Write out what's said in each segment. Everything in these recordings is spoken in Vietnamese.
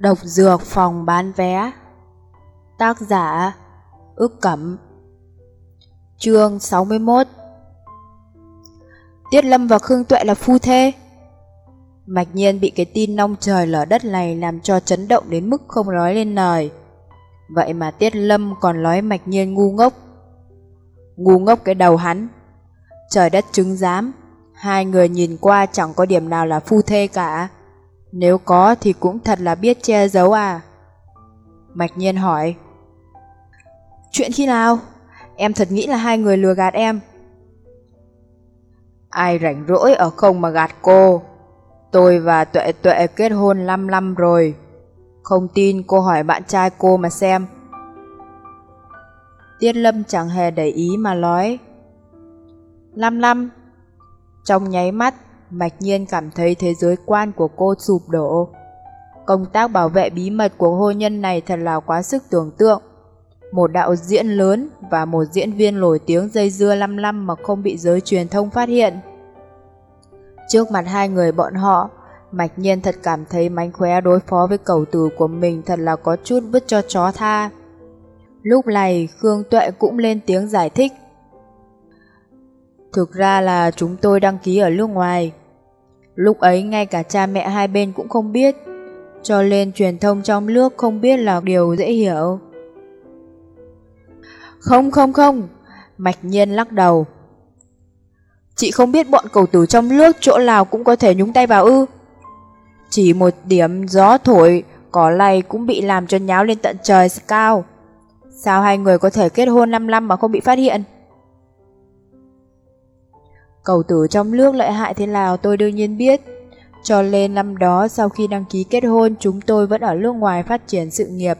Độc dược phòng bán vé Tác giả Ước Cẩm Chương 61 Tiết Lâm và Khương Tuệ là phu thê Mạch nhiên bị cái tin nông trời lở đất này làm cho chấn động đến mức không nói lên lời. Vậy mà Tiết Lâm còn nói Mạch nhiên ngu ngốc. Ngu ngốc cái đầu hắn. Trời đất chứng giám, hai người nhìn qua chẳng có điểm nào là phu thê cả. Nếu có thì cũng thật là biết che giấu à. Mạch nhiên hỏi. Chuyện khi nào? Em thật nghĩ là hai người lừa gạt em. Ai rảnh rỗi ở không mà gạt cô. Tôi và Tuệ Tuệ kết hôn 5 năm rồi. Không tin cô hỏi bạn trai cô mà xem. Tiết Lâm chẳng hề để ý mà nói. 5 năm. Trong nháy mắt, Mạch Nhiên cảm thấy thế giới quan của cô sụp đổ. Công tác bảo vệ bí mật của hôn nhân này thật là quá sức tưởng tượng. Một đạo diễn lớn và một diễn viên nổi tiếng dây dưa 5 năm mà không bị giới truyền thông phát hiện. Trước mặt hai người bọn họ, Mạch Nhiên thật cảm thấy mánh khóe đối phó với cầu tử của mình thật là có chút vứt cho chó tha. Lúc này Khương Tuệ cũng lên tiếng giải thích. Thực ra là chúng tôi đăng ký ở nước ngoài. Lúc ấy ngay cả cha mẹ hai bên cũng không biết, cho nên truyền thông trong nước không biết là điều dễ hiểu. Không không không, Mạch Nhiên lắc đầu. Chị không biết bọn cầu tử trong nước chỗ nào cũng có thể nhúng tay vào ư. Chỉ một điểm gió thổi, có lay cũng bị làm cho nháo lên tận trời cao. Sao hai người có thể kết hôn 5 năm mà không bị phát hiện? Cầu tử trong nước lợi hại thế nào tôi đương nhiên biết. Cho nên năm đó sau khi đăng ký kết hôn, chúng tôi vẫn ở nước ngoài phát triển sự nghiệp.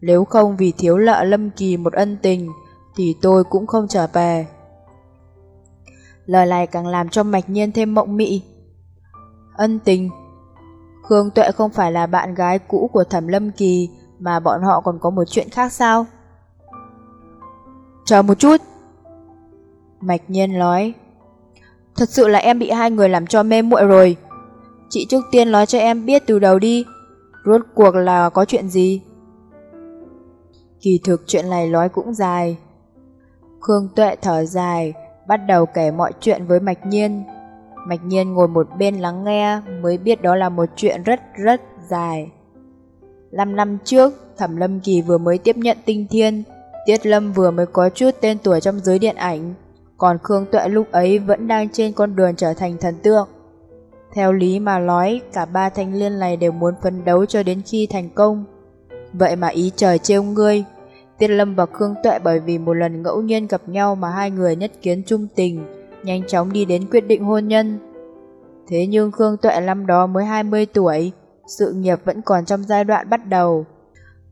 Nếu không vì thiếu lợ Lâm Kỳ một ân tình, thì tôi cũng không trở về. Lời này càng làm cho Mạch Nhiên thêm mộng mị. Ân tình Khương Tuệ không phải là bạn gái cũ của Thẩm Lâm Kỳ, mà bọn họ còn có một chuyện khác sao? Chờ một chút. Mạch Nhiên nói. Thật sự là em bị hai người làm cho mê muội rồi. Chị trước tiên nói cho em biết từ đầu đi. Rốt cuộc là có chuyện gì? Kỳ thực chuyện này nói cũng dài. Khương Tuệ thở dài, bắt đầu kể mọi chuyện với Mạch Nhiên. Mạch Nhiên ngồi một bên lắng nghe mới biết đó là một chuyện rất rất dài. Năm năm trước, Thẩm Lâm Kỳ vừa mới tiếp nhận tinh thiên, Tiết Lâm vừa mới có chút tên tuổi trong giới điện ảnh, còn Khương Tuệ lúc ấy vẫn đang trên con đường trở thành thần tượng. Theo lý mà nói, cả ba thanh liên này đều muốn phấn đấu cho đến khi thành công. Vậy mà ý trời trêu ngươi, Tiết Lâm và Khương Tuệ bởi vì một lần ngẫu nhiên gặp nhau mà hai người nhất kiến trung tình, nhanh chóng đi đến quyết định hôn nhân. Thế nhưng Khương Tuệ năm đó mới 20 tuổi, sự nghiệp vẫn còn trong giai đoạn bắt đầu.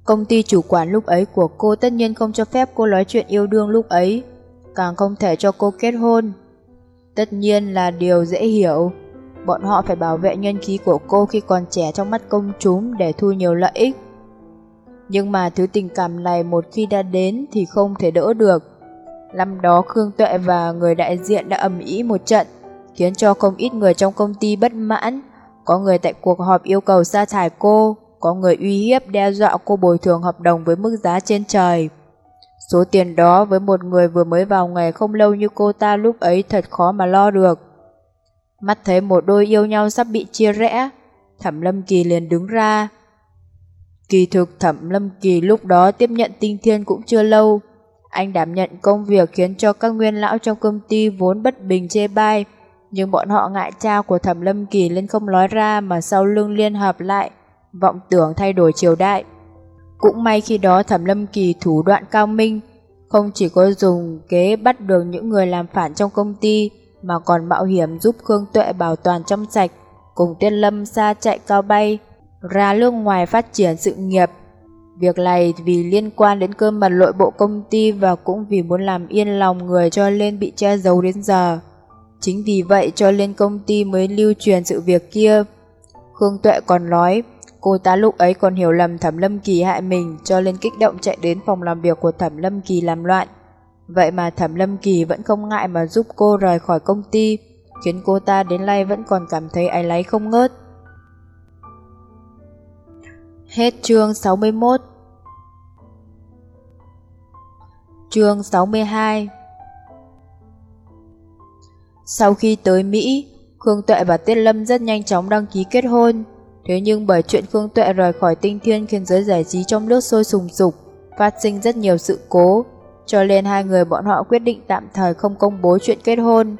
Công ty chủ quản lúc ấy của cô tất nhiên không cho phép cô nói chuyện yêu đương lúc ấy, càng không thể cho cô kết hôn. Tất nhiên là điều dễ hiểu, bọn họ phải bảo vệ nhân khí của cô khi còn trẻ trong mắt công chúng để thu nhiều lợi ích. Nhưng mà thứ tình cảm này một khi đã đến thì không thể đỡ được. Năm đó Khương Tuệ và người đại diện đã ầm ĩ một trận, khiến cho không ít người trong công ty bất mãn. Có người tại cuộc họp yêu cầu sa thải cô, có người uy hiếp đe dọa cô bồi thường hợp đồng với mức giá trên trời. Số tiền đó với một người vừa mới vào nghề không lâu như cô ta lúc ấy thật khó mà lo được. Mắt thấy một đôi yêu nhau sắp bị chia rẽ, Thẩm Lâm Kỳ liền đứng ra. Kỳ thực Thẩm Lâm Kỳ lúc đó tiếp nhận tinh thiên cũng chưa lâu, anh đảm nhận công việc khiến cho các nguyên lão trong công ty vốn bất bình chê bai, nhưng bọn họ ngại cha của Thẩm Lâm Kỳ lên không nói ra mà sau lưng liên hợp lại, vọng tưởng thay đổi triều đại. Cũng may khi đó Thẩm Lâm Kỳ thủ đoạn cao minh, không chỉ có dùng kế bắt được những người làm phản trong công ty, mà còn mạo hiểm giúp Khương Tuệ bảo toàn trong sạch, cùng Tiên Lâm xa chạy cao bay, ra nước ngoài phát triển sự nghiệp. Việc này vì liên quan đến cơ mật nội bộ công ty và cũng vì muốn làm yên lòng người cho nên bị che giấu đến giờ. Chính vì vậy cho nên công ty mới lưu truyền sự việc kia. Khương Tuệ còn nói, cô ta lúc ấy còn hiểu lầm Thẩm Lâm Kỳ hại mình cho nên kích động chạy đến phòng làm việc của Thẩm Lâm Kỳ làm loạn. Vậy mà Thẩm Lâm Kỳ vẫn không ngại mà giúp cô rời khỏi công ty, khiến cô ta đến nay vẫn còn cảm thấy áy láy không ngớt. Hết chương 61 Chương 62 Sau khi tới Mỹ, Khương Tuệ và Tiết Lâm rất nhanh chóng đăng ký kết hôn. Thế nhưng bởi chuyện Phương Tuệ rời khỏi tinh thiên khiến giới giải trí trong nước sôi sùng sục, phát sinh rất nhiều sự cố, cho nên hai người bọn họ quyết định tạm thời không công bố chuyện kết hôn.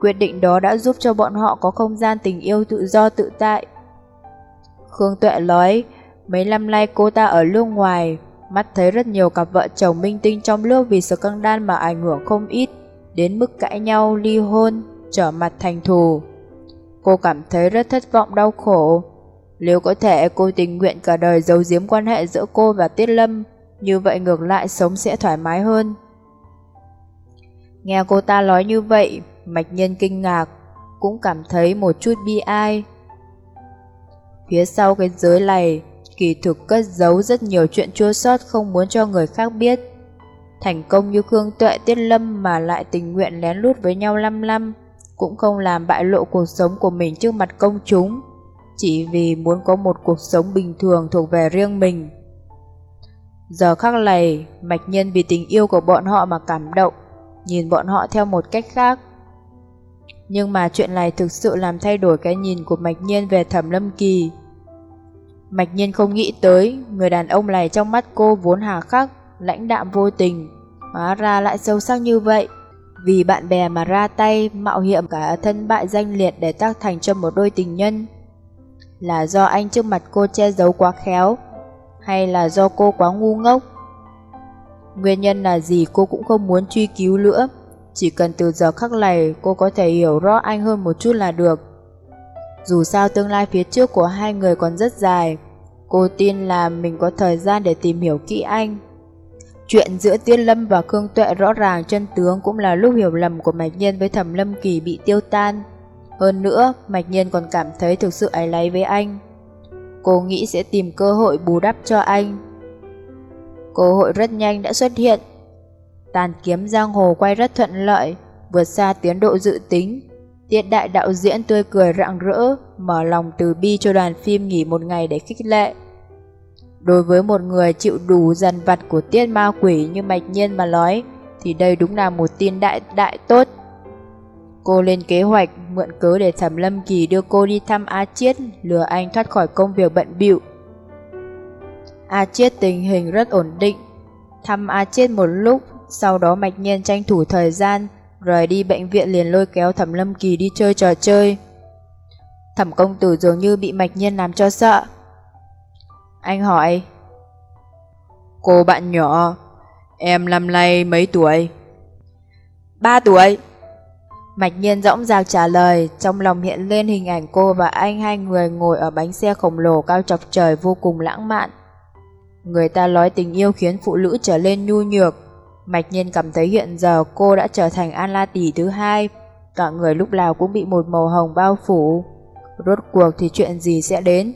Quyết định đó đã giúp cho bọn họ có không gian tình yêu tự do tự tại. Khương Tuệ nói, mấy năm nay cô ta ở nước ngoài, mắt thấy rất nhiều cặp vợ chồng minh tinh trong nước vì scandal mà ảnh hưởng không ít, đến mức cãi nhau, ly hôn, trở mặt thành thù. Cô cảm thấy rất thất vọng đau khổ. Nếu có thể cô tình nguyện cả đời giấu giếm quan hệ giữa cô và Tiết Lâm, như vậy ngược lại sống sẽ thoải mái hơn. Nghe cô ta nói như vậy, Mạch Nhân kinh ngạc, cũng cảm thấy một chút bi ai. Phía sau cái giới này, kỳ thực cất giấu rất nhiều chuyện chua xót không muốn cho người khác biết. Thành công như Khương Tuệ Tiết Lâm mà lại tình nguyện lén lút với nhau 5 năm, cũng không làm bại lộ cuộc sống của mình trước mặt công chúng, chỉ vì muốn có một cuộc sống bình thường thuộc về riêng mình. Giờ khắc này, Mạch Nhân vì tình yêu của bọn họ mà cảm động, nhìn bọn họ theo một cách khác. Nhưng mà chuyện này thực sự làm thay đổi cái nhìn của Mạch Nhiên về Thẩm Lâm Kỳ. Mạch Nhiên không nghĩ tới, người đàn ông này trong mắt cô vốn hà khắc, lãnh đạm vô tình, hóa ra lại sâu sắc như vậy. Vì bạn bè mà ra tay, mạo hiểm cả thân bại danh liệt để tác thành cho một đôi tình nhân. Là do anh trước mặt cô che giấu quá khéo, hay là do cô quá ngu ngốc? Nguyên nhân là gì cô cũng không muốn truy cứu nữa. Chỉ cần từ giờ khắc này cô có thể hiểu rõ anh hơn một chút là được. Dù sao tương lai phía trước của hai người còn rất dài, cô tin là mình có thời gian để tìm hiểu kỹ anh. Chuyện giữa Tiên Lâm và Khương Tuệ rõ ràng chân tướng cũng là lúc hiểu lầm của Mạch Nhiên với Thẩm Lâm Kỳ bị tiêu tan. Hơn nữa, Mạch Nhiên còn cảm thấy thực sự ái lấy với anh. Cô nghĩ sẽ tìm cơ hội bù đắp cho anh. Cơ hội rất nhanh đã xuất hiện. Tàn kiếm giang hồ quay rất thuận lợi, vượt xa tiến độ dự tính. Tiết đại đạo diễn tươi cười rạng rỡ, mở lòng từ bi cho đoàn phim nghỉ một ngày để khích lệ. Đối với một người chịu đủ dần vặt của tiết ma quỷ như mạch nhiên mà nói, thì đây đúng là một tin đại đại tốt. Cô lên kế hoạch mượn cớ để Thẩm Lâm Kỳ đưa cô đi thăm A Chiết, lừa anh thoát khỏi công việc bận bịu. A Chiết tình hình rất ổn định. Thăm A Chiết một lúc, sau đó Mạch Nhiên tranh thủ thời gian, rời đi bệnh viện liền lôi kéo Thẩm Lâm Kỳ đi chơi trò chơi. Thẩm công tử dường như bị Mạch Nhiên làm cho sợ. Anh hỏi. Cô bạn nhỏ, em năm nay mấy tuổi? Ba tuổi. Mạch nhiên rõng rạc trả lời, trong lòng hiện lên hình ảnh cô và anh hai người ngồi ở bánh xe khổng lồ cao chọc trời vô cùng lãng mạn. Người ta nói tình yêu khiến phụ nữ trở lên nhu nhược. Mạch nhiên cảm thấy hiện giờ cô đã trở thành An La Tỷ thứ hai, cả người lúc nào cũng bị một màu hồng bao phủ. Rốt cuộc thì chuyện gì sẽ đến?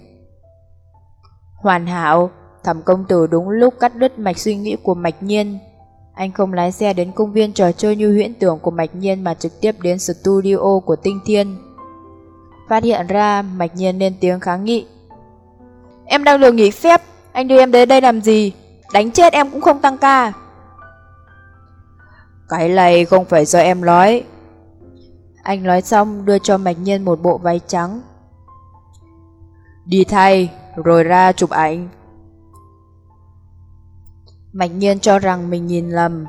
Hoàn hảo, thẩm công tử đúng lúc cắt đứt mạch suy nghĩ của Mạch nhiên. Anh không lái xe đến công viên trò chơi như huyễn tưởng của Mạch Nhiên mà trực tiếp đến studio của Tinh Thiên. Phát hiện ra, Mạch Nhiên lên tiếng kháng nghị. Em đang được nghỉ phép, anh đưa em đến đây làm gì? Đánh chết em cũng không tăng ca. Cái này không phải do em nói. Anh nói xong đưa cho Mạch Nhiên một bộ váy trắng. Đi thay, rồi ra chụp ảnh. Mạch nhiên cho rằng mình nhìn lầm.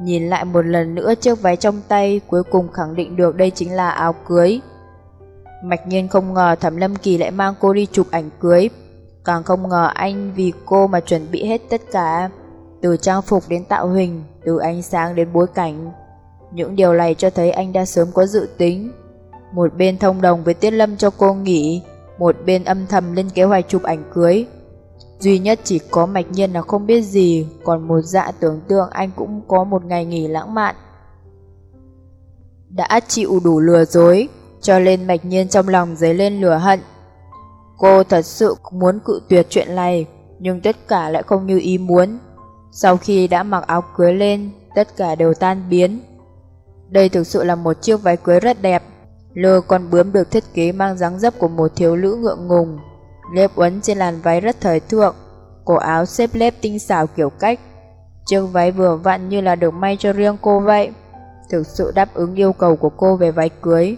Nhìn lại một lần nữa chiếc váy trong tay cuối cùng khẳng định được đây chính là áo cưới. Mạch nhiên không ngờ Thẩm Lâm Kỳ lại mang cô đi chụp ảnh cưới. Càng không ngờ anh vì cô mà chuẩn bị hết tất cả. Từ trang phục đến tạo hình, từ ánh sáng đến bối cảnh. Những điều này cho thấy anh đã sớm có dự tính. Một bên thông đồng với Tiết Lâm cho cô nghỉ, một bên âm thầm lên kế hoạch chụp ảnh cưới. Duy nhất chỉ có mạch nhiên là không biết gì, còn một dạ tưởng tượng anh cũng có một ngày nghỉ lãng mạn. Đã chịu đủ lừa dối, cho nên mạch nhiên trong lòng dấy lên lửa hận. Cô thật sự muốn cự tuyệt chuyện này, nhưng tất cả lại không như ý muốn. Sau khi đã mặc áo cưới lên, tất cả đều tan biến. Đây thực sự là một chiếc váy cưới rất đẹp. Lơ con bướm được thiết kế mang dáng dấp của một thiếu nữ ngượng ngùng lếp uốn trên làn váy rất thời thượng, cổ áo xếp lép tinh xảo kiểu cách. Chiếc váy vừa vặn như là được may cho riêng cô vậy. Thực sự đáp ứng yêu cầu của cô về váy cưới.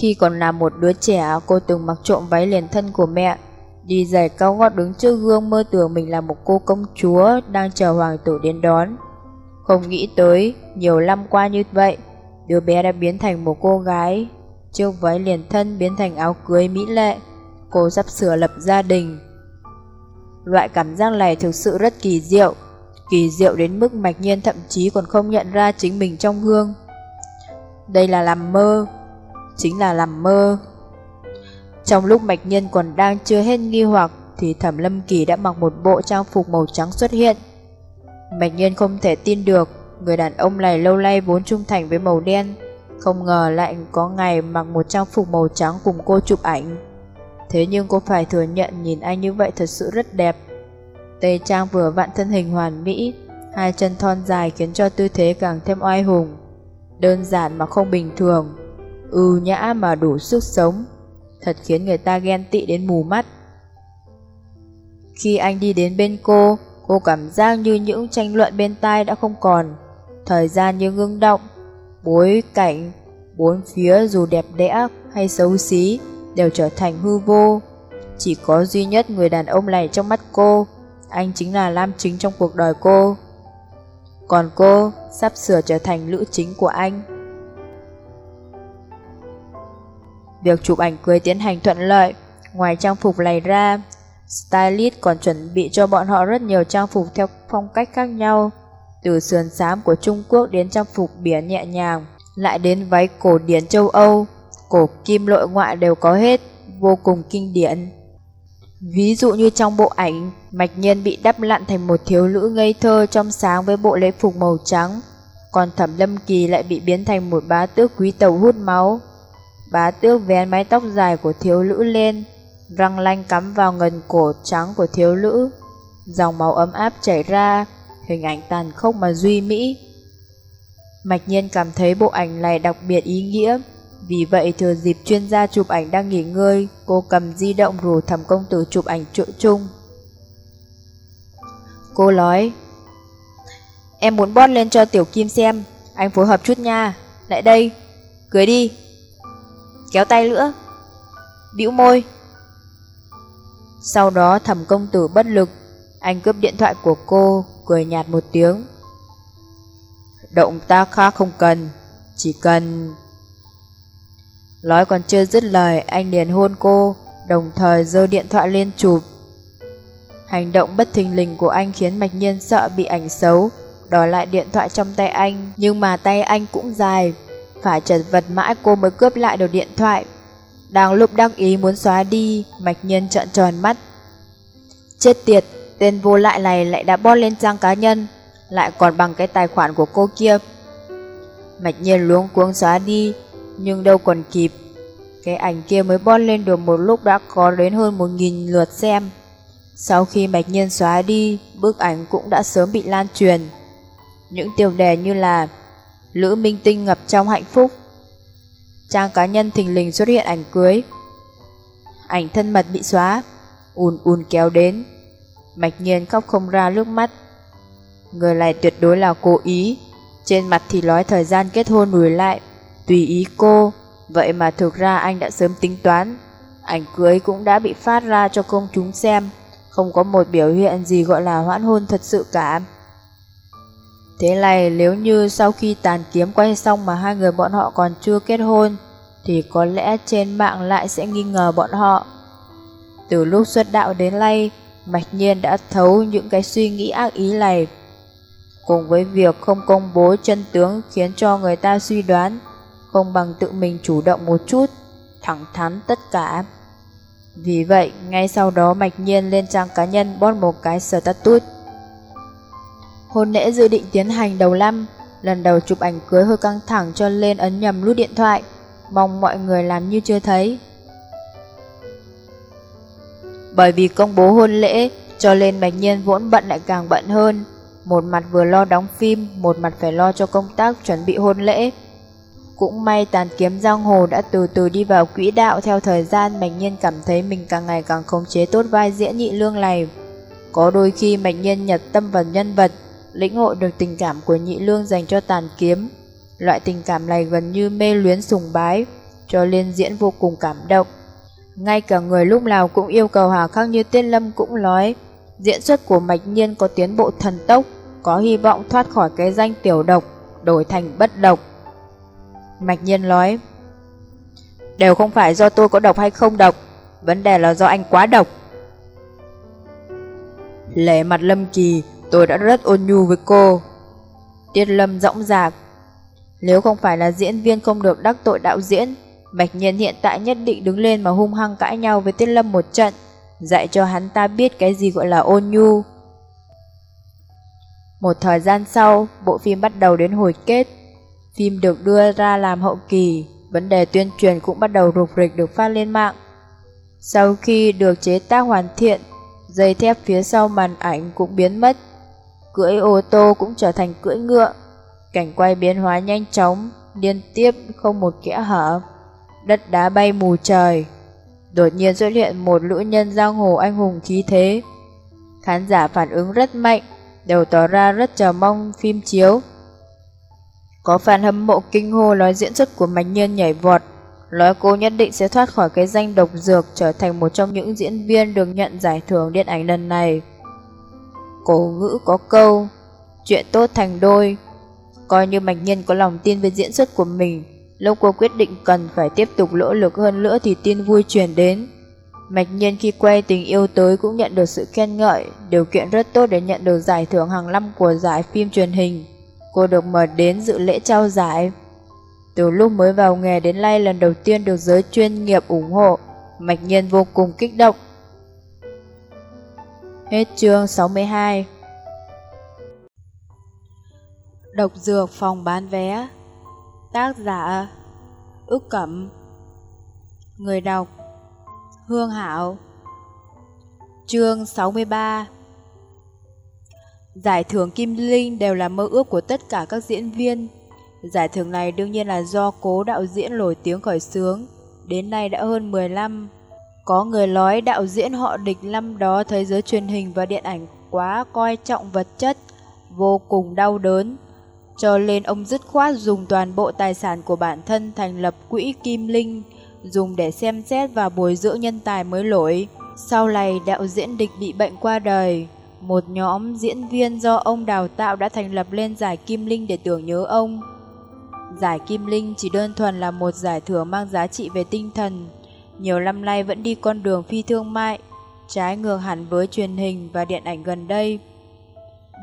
Khi còn là một đứa trẻ, cô từng mặc trộm váy liền thân của mẹ, đi giày cao gót đứng trước gương mơ tưởng mình là một cô công chúa đang chờ hoàng tử đến đón. Không nghĩ tới, nhiều năm qua như vậy, đứa bé đã biến thành một cô gái, chiếc váy liền thân biến thành áo cưới mỹ lệ, cô sắp sửa lập gia đình. Loại cảm giác này thực sự rất kỳ diệu, kỳ diệu đến mức mạch nhiên thậm chí còn không nhận ra chính mình trong gương. Đây là làm mơ, chính là làm mơ. Trong lúc Mạch Nhân còn đang chưa hết nghi hoặc thì Thẩm Lâm Kỳ đã mặc một bộ trang phục màu trắng xuất hiện. Mạch Nhân không thể tin được người đàn ông này lâu nay vốn trung thành với màu đen, không ngờ lại có ngày mặc một trang phục màu trắng cùng cô chụp ảnh. Thế nhưng cô phải thừa nhận nhìn anh như vậy thật sự rất đẹp. Tây trang vừa vặn thân hình hoàn mỹ, hai chân thon dài khiến cho tư thế càng thêm oai hùng. Đơn giản mà không bình thường ưu nhã mà đủ sức sống, thật khiến người ta ghen tị đến mù mắt. Khi anh đi đến bên cô, cô cảm giác như những tranh luận bên tai đã không còn, thời gian như ngưng động, bối cảnh, bốn phía dù đẹp đẽ hay xấu xí đều trở thành hư vô. Chỉ có duy nhất người đàn ông này trong mắt cô, anh chính là Lam Chính trong cuộc đời cô. Còn cô sắp sửa trở thành nữ chính của anh. Việc chụp ảnh cưới tiến hành thuận lợi, ngoài trang phục này ra, stylist còn chuẩn bị cho bọn họ rất nhiều trang phục theo phong cách khác nhau, từ sườn xám của Trung Quốc đến trang phục biển nhẹ nhàng, lại đến váy cổ điển châu Âu, cổ kim nội ngoại đều có hết, vô cùng kinh điển. Ví dụ như trong bộ ảnh, Mạch Nhiên bị đắp lặn thành một thiếu nữ ngây thơ trong sáng với bộ lễ phục màu trắng, còn Thẩm Lâm Kỳ lại bị biến thành một bá tước quý tộc hút máu. Bá tước vén mái tóc dài của thiếu nữ lên, răng lanh cắm vào ngần cổ trắng của thiếu nữ. Dòng máu ấm áp chảy ra, hình ảnh tàn khốc mà duy mỹ. Mạch nhiên cảm thấy bộ ảnh này đặc biệt ý nghĩa, vì vậy thừa dịp chuyên gia chụp ảnh đang nghỉ ngơi, cô cầm di động rủ thẩm công tử chụp ảnh chỗ chung. Cô nói, em muốn bót lên cho Tiểu Kim xem, anh phối hợp chút nha, lại đây, cưới đi kéo tay nữa. bĩu môi. Sau đó thẩm công tử bất lực, anh cướp điện thoại của cô, cười nhạt một tiếng. Động tác khác không cần, chỉ cần... Nói còn chưa dứt lời, anh liền hôn cô, đồng thời giơ điện thoại lên chụp. Hành động bất thình lình của anh khiến Mạch Nhiên sợ bị ảnh xấu, đòi lại điện thoại trong tay anh, nhưng mà tay anh cũng dài, phải chật vật mãi cô mới cướp lại được điện thoại. Đang lúc đắc ý muốn xóa đi, mạch nhiên trợn tròn mắt. Chết tiệt, tên vô lại này lại đã bot lên trang cá nhân, lại còn bằng cái tài khoản của cô kia. Mạch nhiên luống cuống xóa đi, nhưng đâu còn kịp. Cái ảnh kia mới bon lên được một lúc đã có đến hơn một nghìn lượt xem. Sau khi mạch nhiên xóa đi, bức ảnh cũng đã sớm bị lan truyền. Những tiêu đề như là Lữ Minh Tinh ngập trong hạnh phúc. Trang cá nhân thình lình xuất hiện ảnh cưới. Ảnh thân mật bị xóa, ùn ùn kéo đến. Mạch nhiên khóc không ra nước mắt. Người này tuyệt đối là cố ý. Trên mặt thì nói thời gian kết hôn lùi lại, tùy ý cô. Vậy mà thực ra anh đã sớm tính toán. Ảnh cưới cũng đã bị phát ra cho công chúng xem. Không có một biểu hiện gì gọi là hoãn hôn thật sự cả. Thế này nếu như sau khi tàn kiếm quay xong mà hai người bọn họ còn chưa kết hôn, thì có lẽ trên mạng lại sẽ nghi ngờ bọn họ. Từ lúc xuất đạo đến nay, Mạch Nhiên đã thấu những cái suy nghĩ ác ý này. Cùng với việc không công bố chân tướng khiến cho người ta suy đoán, không bằng tự mình chủ động một chút, thẳng thắn tất cả. Vì vậy, ngay sau đó Mạch Nhiên lên trang cá nhân bót một cái status Hôn lễ dự định tiến hành đầu năm, lần đầu chụp ảnh cưới hơi căng thẳng cho lên ấn nhầm nút điện thoại, mong mọi người làm như chưa thấy. Bởi vì công bố hôn lễ, cho nên Bạch Nhiên vốn bận lại càng bận hơn. Một mặt vừa lo đóng phim, một mặt phải lo cho công tác chuẩn bị hôn lễ. Cũng may tàn kiếm giang hồ đã từ từ đi vào quỹ đạo theo thời gian Mạch Nhiên cảm thấy mình càng ngày càng khống chế tốt vai diễn nhị lương này. Có đôi khi Mạch Nhiên nhật tâm vào nhân vật, lĩnh hội được tình cảm của nhị lương dành cho tàn kiếm. Loại tình cảm này gần như mê luyến sùng bái, cho nên diễn vô cùng cảm động. Ngay cả người lúc nào cũng yêu cầu hà khắc như Tiên Lâm cũng nói, diễn xuất của Mạch Nhiên có tiến bộ thần tốc, có hy vọng thoát khỏi cái danh tiểu độc, đổi thành bất độc. Mạch Nhiên nói, đều không phải do tôi có độc hay không độc, vấn đề là do anh quá độc. Lệ mặt Lâm Kỳ, tôi đã rất ôn nhu với cô. Tiết Lâm rõng rạc, nếu không phải là diễn viên không được đắc tội đạo diễn, Bạch Nhiên hiện tại nhất định đứng lên mà hung hăng cãi nhau với Tiết Lâm một trận, dạy cho hắn ta biết cái gì gọi là ôn nhu. Một thời gian sau, bộ phim bắt đầu đến hồi kết. Phim được đưa ra làm hậu kỳ, vấn đề tuyên truyền cũng bắt đầu rục rịch được phát lên mạng. Sau khi được chế tác hoàn thiện, dây thép phía sau màn ảnh cũng biến mất. Cưỡi ô tô cũng trở thành cưỡi ngựa. Cảnh quay biến hóa nhanh chóng, liên tiếp không một kẽ hở đất đá bay mù trời. Đột nhiên xuất hiện một lũ nhân giang hồ anh hùng khí thế. Khán giả phản ứng rất mạnh, đều tỏ ra rất chờ mong phim chiếu. Có fan hâm mộ kinh hô nói diễn xuất của Mạch Nhiên nhảy vọt, nói cô nhất định sẽ thoát khỏi cái danh độc dược trở thành một trong những diễn viên được nhận giải thưởng điện ảnh lần này. Cổ ngữ có câu, chuyện tốt thành đôi, coi như Mạch Nhiên có lòng tin về diễn xuất của mình, Lúc cô quyết định cần phải tiếp tục nỗ lực hơn nữa thì tin vui truyền đến. Mạch nhiên khi quay tình yêu tới cũng nhận được sự khen ngợi, điều kiện rất tốt để nhận được giải thưởng hàng năm của giải phim truyền hình. Cô được mời đến dự lễ trao giải. Từ lúc mới vào nghề đến nay lần đầu tiên được giới chuyên nghiệp ủng hộ, Mạch nhiên vô cùng kích động. Hết chương 62 Độc dược phòng bán vé. Tác giả Ước Cẩm. Người đọc Hương Hảo. Chương 63 Giải thưởng Kim Linh đều là mơ ước của tất cả các diễn viên. Giải thưởng này đương nhiên là do cố đạo diễn nổi tiếng khởi xướng, đến nay đã hơn 10 năm. Có người nói đạo diễn họ địch năm đó thế giới truyền hình và điện ảnh quá coi trọng vật chất, vô cùng đau đớn, cho nên ông dứt khoát dùng toàn bộ tài sản của bản thân thành lập quỹ Kim Linh, dùng để xem xét và bồi dưỡng nhân tài mới nổi. Sau này đạo diễn địch bị bệnh qua đời, một nhóm diễn viên do ông đào tạo đã thành lập lên giải Kim Linh để tưởng nhớ ông. Giải Kim Linh chỉ đơn thuần là một giải thưởng mang giá trị về tinh thần, nhiều năm nay vẫn đi con đường phi thương mại, trái ngược hẳn với truyền hình và điện ảnh gần đây.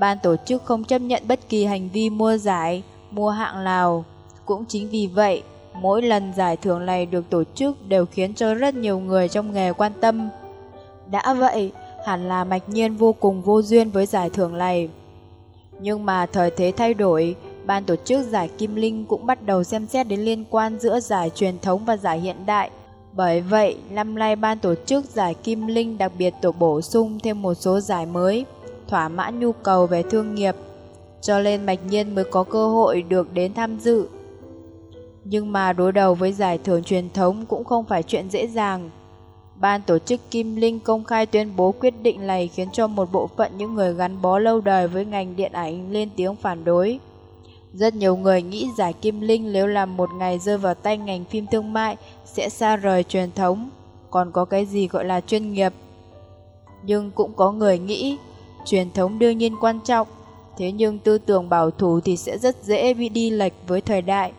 Ban tổ chức không chấp nhận bất kỳ hành vi mua giải, mua hạng nào. Cũng chính vì vậy, mỗi lần giải thưởng này được tổ chức đều khiến cho rất nhiều người trong nghề quan tâm. Đã vậy, hẳn là mạch nhiên vô cùng vô duyên với giải thưởng này. Nhưng mà thời thế thay đổi, ban tổ chức giải Kim Linh cũng bắt đầu xem xét đến liên quan giữa giải truyền thống và giải hiện đại. Bởi vậy, năm nay ban tổ chức giải Kim Linh đặc biệt tổ bổ sung thêm một số giải mới thỏa mãn nhu cầu về thương nghiệp, cho nên Mạch Nhiên mới có cơ hội được đến tham dự. Nhưng mà đối đầu với giải thưởng truyền thống cũng không phải chuyện dễ dàng. Ban tổ chức Kim Linh công khai tuyên bố quyết định này khiến cho một bộ phận những người gắn bó lâu đời với ngành điện ảnh lên tiếng phản đối. Rất nhiều người nghĩ giải Kim Linh nếu làm một ngày rơi vào tay ngành phim thương mại sẽ xa rời truyền thống, còn có cái gì gọi là chuyên nghiệp. Nhưng cũng có người nghĩ Truyền thống đương nhiên quan trọng, thế nhưng tư tưởng bảo thủ thì sẽ rất dễ bị đi lệch với thời đại,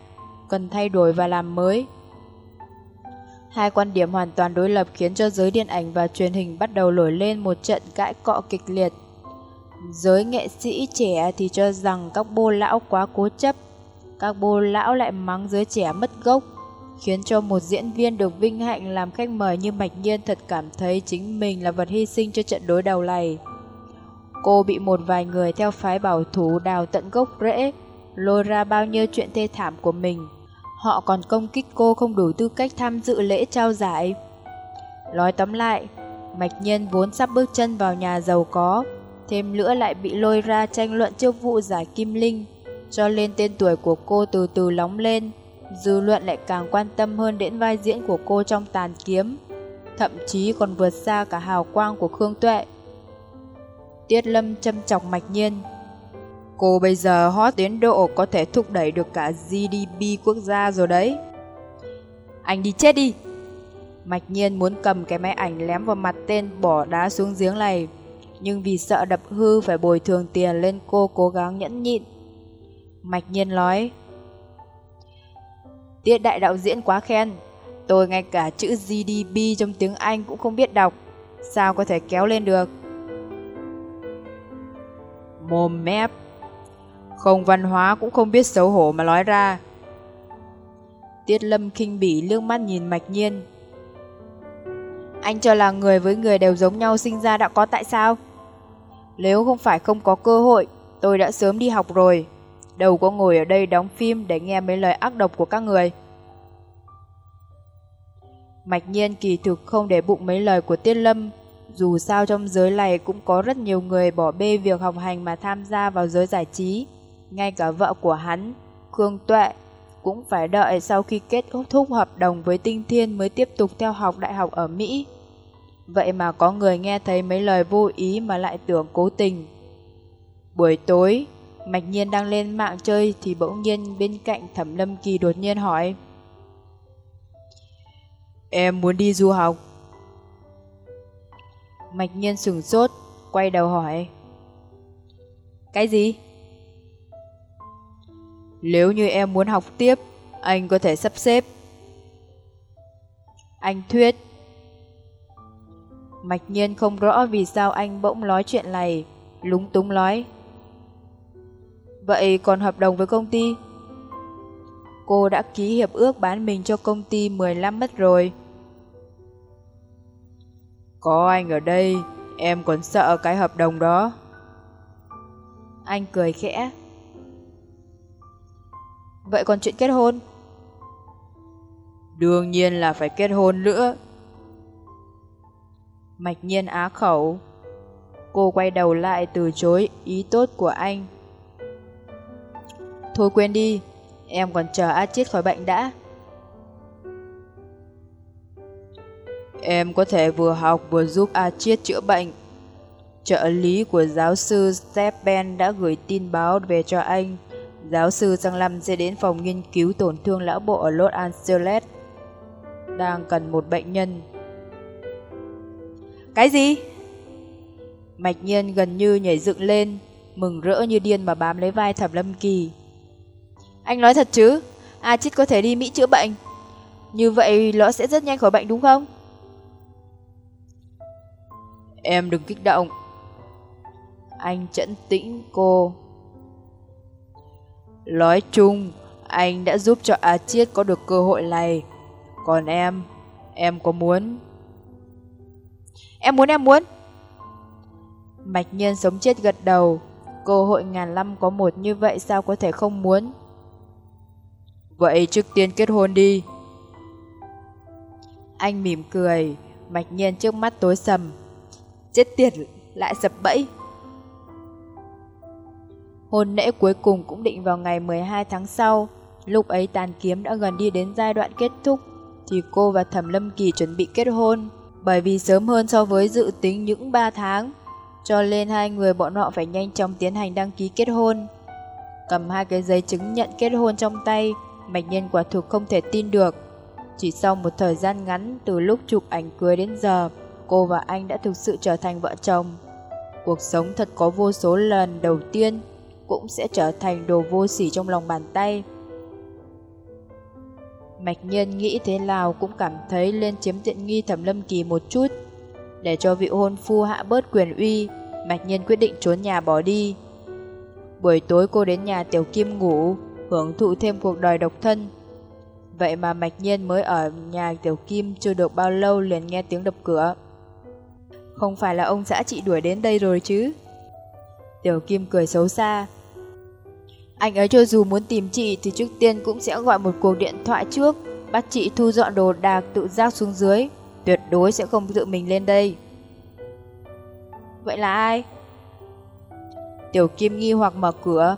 cần thay đổi và làm mới. Hai quan điểm hoàn toàn đối lập khiến cho giới điện ảnh và truyền hình bắt đầu nổi lên một trận cãi cọ kịch liệt. Giới nghệ sĩ trẻ thì cho rằng các bô lão quá cố chấp, các bô lão lại mắng giới trẻ mất gốc, khiến cho một diễn viên được vinh hạnh làm khách mời như Mạch Nhiên thật cảm thấy chính mình là vật hy sinh cho trận đối đầu này. Cô bị một vài người theo phái bảo thủ đào tận gốc rễ, lôi ra bao nhiêu chuyện thê thảm của mình. Họ còn công kích cô không đủ tư cách tham dự lễ trao giải. Nói tóm lại, Mạch Nhiên vốn sắp bước chân vào nhà giàu có, thêm nữa lại bị lôi ra tranh luận trước vụ giải Kim Linh, cho nên tên tuổi của cô từ từ nóng lên. dư luận lại càng quan tâm hơn đến vai diễn của cô trong tàn kiếm, thậm chí còn vượt xa cả hào quang của Khương Tuệ. Tiết Lâm châm chọc mạch nhiên. Cô bây giờ hot đến độ có thể thúc đẩy được cả GDP quốc gia rồi đấy. Anh đi chết đi! Mạch nhiên muốn cầm cái máy ảnh lém vào mặt tên bỏ đá xuống giếng này, nhưng vì sợ đập hư phải bồi thường tiền lên cô cố gắng nhẫn nhịn. Mạch nhiên nói, Tiết đại đạo diễn quá khen, tôi ngay cả chữ GDP trong tiếng Anh cũng không biết đọc, sao có thể kéo lên được? Mồm mép, không văn hóa cũng không biết xấu hổ mà nói ra. Tiết lâm kinh bỉ lương mắt nhìn mạch nhiên. Anh cho là người với người đều giống nhau sinh ra đã có tại sao? Nếu không phải không có cơ hội, tôi đã sớm đi học rồi. đầu có ngồi ở đây đóng phim để nghe mấy lời ác độc của các người. Mạch nhiên kỳ thực không để bụng mấy lời của Tiết Lâm. Dù sao trong giới này cũng có rất nhiều người bỏ bê việc học hành mà tham gia vào giới giải trí. Ngay cả vợ của hắn, Khương Tuệ, cũng phải đợi sau khi kết thúc hợp đồng với Tinh Thiên mới tiếp tục theo học đại học ở Mỹ. Vậy mà có người nghe thấy mấy lời vô ý mà lại tưởng cố tình. Buổi tối, Mạch Nhiên đang lên mạng chơi thì bỗng nhiên bên cạnh Thẩm Lâm Kỳ đột nhiên hỏi Em muốn đi du học. Mạch Nhiên sừng sốt, quay đầu hỏi Cái gì? Nếu như em muốn học tiếp, anh có thể sắp xếp. Anh thuyết. Mạch nhiên không rõ vì sao anh bỗng nói chuyện này, lúng túng nói. Vậy còn hợp đồng với công ty? Cô đã ký hiệp ước bán mình cho công ty 15 mất rồi. Có anh ở đây, em còn sợ cái hợp đồng đó. Anh cười khẽ. Vậy còn chuyện kết hôn? Đương nhiên là phải kết hôn nữa. Mạch nhiên á khẩu. Cô quay đầu lại từ chối ý tốt của anh. Thôi quên đi, em còn chờ A chết khỏi bệnh đã. Em có thể vừa học vừa giúp A Chiết chữa bệnh. Trợ lý của giáo sư Stephen đã gửi tin báo về cho anh Giáo sư Giang Lâm sẽ đến phòng nghiên cứu tổn thương lão bộ ở Los Angeles. Đang cần một bệnh nhân. Cái gì? Mạch nhiên gần như nhảy dựng lên, mừng rỡ như điên mà bám lấy vai thẩm lâm kỳ. Anh nói thật chứ? A Chít có thể đi Mỹ chữa bệnh. Như vậy lão sẽ rất nhanh khỏi bệnh đúng không? Em đừng kích động. Anh chẩn tĩnh cô. Nói chung, anh đã giúp cho A Chiết có được cơ hội này. Còn em, em có muốn? Em muốn, em muốn. Mạch nhân sống chết gật đầu. Cơ hội ngàn năm có một như vậy sao có thể không muốn? Vậy trước tiên kết hôn đi. Anh mỉm cười, mạch nhiên trước mắt tối sầm. Chết tiệt, lại sập bẫy. Hôn lễ cuối cùng cũng định vào ngày 12 tháng sau. Lúc ấy tàn kiếm đã gần đi đến giai đoạn kết thúc, thì cô và Thẩm Lâm Kỳ chuẩn bị kết hôn. Bởi vì sớm hơn so với dự tính những 3 tháng, cho nên hai người bọn họ phải nhanh chóng tiến hành đăng ký kết hôn. Cầm hai cái giấy chứng nhận kết hôn trong tay, Mạch Nhân quả thực không thể tin được. Chỉ sau một thời gian ngắn từ lúc chụp ảnh cưới đến giờ, cô và anh đã thực sự trở thành vợ chồng. Cuộc sống thật có vô số lần đầu tiên cũng sẽ trở thành đồ vô sỉ trong lòng bàn tay. Mạch nhân nghĩ thế nào cũng cảm thấy lên chiếm tiện nghi thẩm lâm kỳ một chút. Để cho vị hôn phu hạ bớt quyền uy, Mạch nhân quyết định trốn nhà bỏ đi. Buổi tối cô đến nhà Tiểu Kim ngủ, hưởng thụ thêm cuộc đời độc thân. Vậy mà Mạch Nhiên mới ở nhà Tiểu Kim chưa được bao lâu liền nghe tiếng đập cửa. Không phải là ông xã chị đuổi đến đây rồi chứ? Tiểu Kim cười xấu xa, anh ấy cho dù muốn tìm chị thì trước tiên cũng sẽ gọi một cuộc điện thoại trước, bắt chị thu dọn đồ đạc tự giác xuống dưới, tuyệt đối sẽ không tự mình lên đây. Vậy là ai? Tiểu Kim nghi hoặc mở cửa,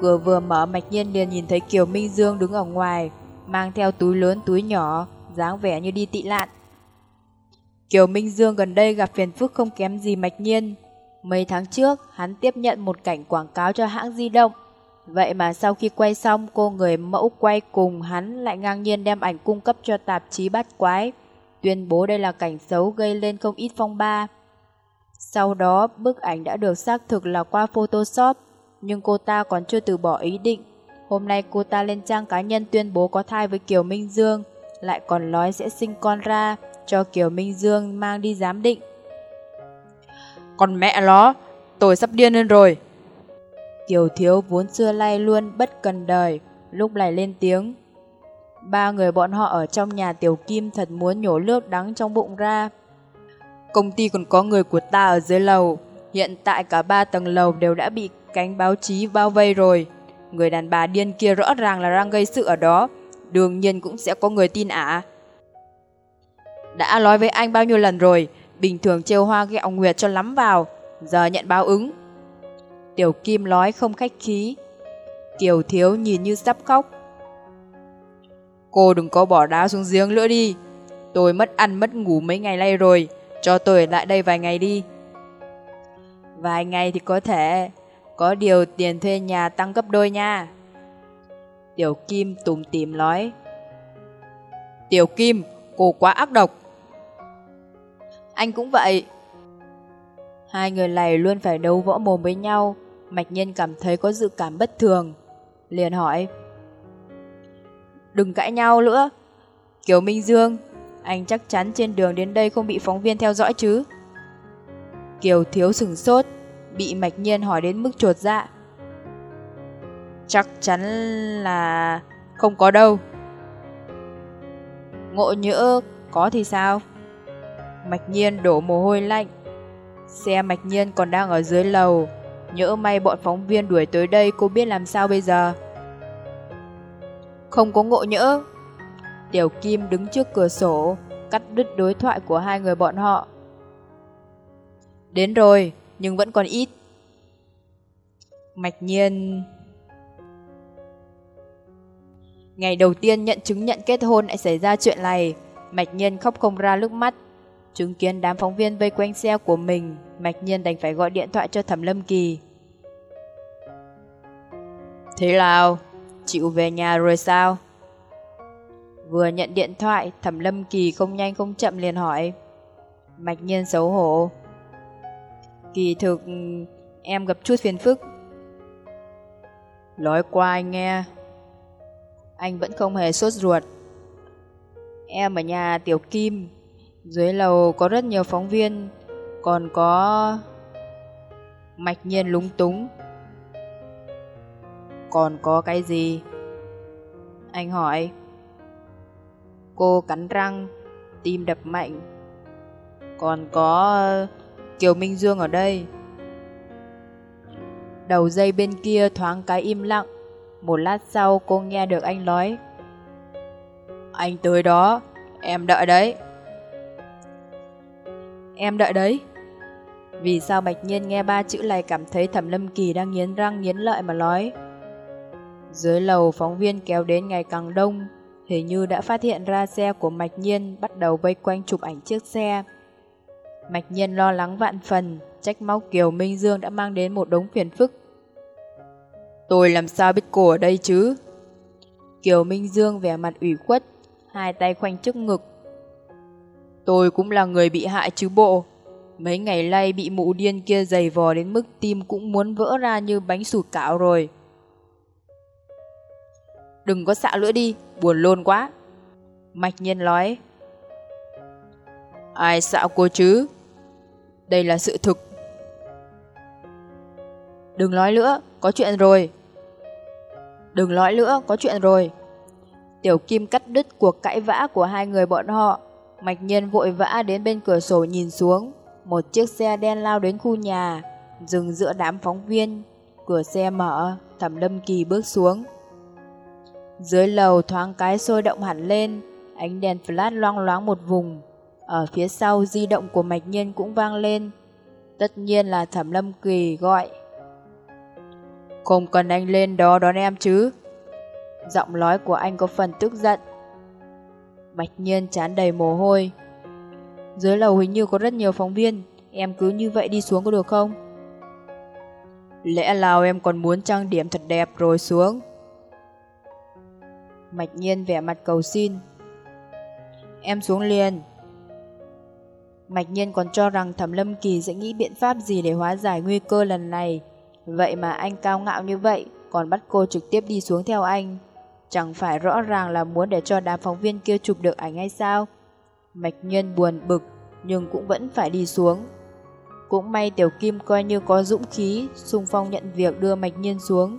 cửa vừa mở Mạch Nhiên liền nhìn thấy Kiều Minh Dương đứng ở ngoài, mang theo túi lớn túi nhỏ, dáng vẻ như đi tị lạn. Kiều Minh Dương gần đây gặp phiền phức không kém gì mạch nhiên. Mấy tháng trước, hắn tiếp nhận một cảnh quảng cáo cho hãng di động. Vậy mà sau khi quay xong, cô người mẫu quay cùng hắn lại ngang nhiên đem ảnh cung cấp cho tạp chí bắt quái, tuyên bố đây là cảnh xấu gây lên không ít phong ba. Sau đó, bức ảnh đã được xác thực là qua Photoshop, nhưng cô ta còn chưa từ bỏ ý định. Hôm nay cô ta lên trang cá nhân tuyên bố có thai với Kiều Minh Dương, lại còn nói sẽ sinh con ra, cho Kiều Minh Dương mang đi giám định. Còn mẹ nó, tôi sắp điên lên rồi. Tiểu Thiếu vốn xưa lay luôn bất cần đời, lúc này lên tiếng. Ba người bọn họ ở trong nhà Tiểu Kim thật muốn nhổ nước đắng trong bụng ra. Công ty còn có người của ta ở dưới lầu, hiện tại cả ba tầng lầu đều đã bị cánh báo chí bao vây rồi. Người đàn bà điên kia rõ ràng là đang gây sự ở đó, đương nhiên cũng sẽ có người tin ả. Đã nói với anh bao nhiêu lần rồi, bình thường trêu hoa ghẹo nguyệt cho lắm vào, giờ nhận báo ứng. Tiểu Kim nói không khách khí. Kiều Thiếu nhìn như sắp khóc. Cô đừng có bỏ đá xuống giếng nữa đi. Tôi mất ăn mất ngủ mấy ngày nay rồi, cho tôi lại đây vài ngày đi. Vài ngày thì có thể, có điều tiền thuê nhà tăng gấp đôi nha. Tiểu Kim tùm tìm nói. Tiểu Kim, cô quá ác độc. Anh cũng vậy. Hai người này luôn phải đấu võ mồm với nhau, Mạch nhiên cảm thấy có dự cảm bất thường. Liền hỏi. Đừng cãi nhau nữa. Kiều Minh Dương, anh chắc chắn trên đường đến đây không bị phóng viên theo dõi chứ? Kiều Thiếu sừng sốt, bị Mạch Nhiên hỏi đến mức chuột dạ. Chắc chắn là không có đâu. Ngộ nhỡ có thì sao? Mạch Nhiên đổ mồ hôi lạnh. Xe Mạch Nhiên còn đang ở dưới lầu. Nhỡ may bọn phóng viên đuổi tới đây cô biết làm sao bây giờ? Không có ngộ nhỡ. Tiểu Kim đứng trước cửa sổ, cắt đứt đối thoại của hai người bọn họ. Đến rồi, nhưng vẫn còn ít. Mạch nhiên... Ngày đầu tiên nhận chứng nhận kết hôn lại xảy ra chuyện này, Mạch Nhiên khóc không ra nước mắt. Chứng kiến đám phóng viên vây quanh xe của mình, Mạch Nhiên đành phải gọi điện thoại cho Thẩm Lâm Kỳ. Thế nào? Chịu về nhà rồi sao? Vừa nhận điện thoại, Thẩm Lâm Kỳ không nhanh không chậm liền hỏi. Mạch Nhiên xấu hổ. Kỳ thực, em gặp chút phiền phức. Nói qua anh nghe. Anh vẫn không hề sốt ruột. Em ở nhà Tiểu Kim, dưới lầu có rất nhiều phóng viên, còn có... Mạch nhiên lúng túng. Còn có cái gì? Anh hỏi. Cô cắn răng, tim đập mạnh. Còn có Kiều Minh Dương ở đây. Đầu dây bên kia thoáng cái im lặng. Một lát sau cô nghe được anh nói. Anh tới đó, em đợi đấy. Em đợi đấy. Vì sao Bạch Nhiên nghe ba chữ này cảm thấy Thẩm Lâm Kỳ đang nghiến răng nghiến lợi mà nói. Dưới lầu phóng viên kéo đến ngày càng đông, hình như đã phát hiện ra xe của Mạch Nhiên bắt đầu vây quanh chụp ảnh chiếc xe. Mạch Nhiên lo lắng vạn phần, trách móc Kiều Minh Dương đã mang đến một đống phiền phức. Tôi làm sao biết cô ở đây chứ? Kiều Minh Dương vẻ mặt ủy khuất, hai tay khoanh trước ngực. Tôi cũng là người bị hại chứ bộ. Mấy ngày nay bị mụ điên kia dày vò đến mức tim cũng muốn vỡ ra như bánh sủi cảo rồi. Đừng có xạo nữa đi, buồn lôn quá. Mạch nhiên nói. Ai xạo cô chứ? Đây là sự thực. Đừng nói nữa, có chuyện rồi. Đừng nói nữa, có chuyện rồi. Tiểu Kim cắt đứt cuộc cãi vã của hai người bọn họ. Mạch nhiên vội vã đến bên cửa sổ nhìn xuống. Một chiếc xe đen lao đến khu nhà, dừng giữa đám phóng viên. Cửa xe mở, thẩm lâm kỳ bước xuống. Dưới lầu thoáng cái sôi động hẳn lên, ánh đèn flash loang loáng một vùng. Ở phía sau di động của mạch nhiên cũng vang lên. Tất nhiên là thẩm lâm kỳ gọi. Không cần anh lên đó đón em chứ. Giọng nói của anh có phần tức giận. Mạch nhiên chán đầy mồ hôi. Dưới lầu hình như có rất nhiều phóng viên, em cứ như vậy đi xuống có được không? Lẽ nào em còn muốn trang điểm thật đẹp rồi xuống? Mạch nhiên vẻ mặt cầu xin. Em xuống liền. Mạch nhiên còn cho rằng Thẩm Lâm Kỳ sẽ nghĩ biện pháp gì để hóa giải nguy cơ lần này. Vậy mà anh cao ngạo như vậy, còn bắt cô trực tiếp đi xuống theo anh. Chẳng phải rõ ràng là muốn để cho đám phóng viên kia chụp được ảnh hay sao? Mạch nhiên buồn bực, nhưng cũng vẫn phải đi xuống. Cũng may Tiểu Kim coi như có dũng khí, xung phong nhận việc đưa Mạch nhiên xuống.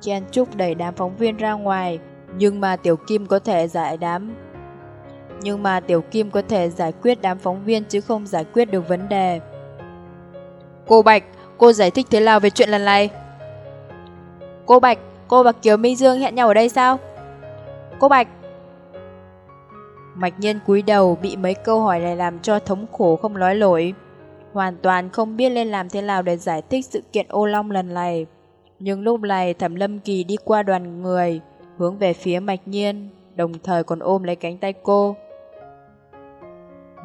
Chen Trúc đẩy đám phóng viên ra ngoài, nhưng mà Tiểu Kim có thể giải đám nhưng mà Tiểu Kim có thể giải quyết đám phóng viên chứ không giải quyết được vấn đề. Cô Bạch, cô giải thích thế nào về chuyện lần này? Cô Bạch, cô và Kiều Minh Dương hẹn nhau ở đây sao? Cô Bạch Mạch nhân cúi đầu bị mấy câu hỏi này làm cho thống khổ không nói nổi. Hoàn toàn không biết nên làm thế nào để giải thích sự kiện ô long lần này. Nhưng lúc này Thẩm Lâm Kỳ đi qua đoàn người, hướng về phía Mạch Nhiên, đồng thời còn ôm lấy cánh tay cô.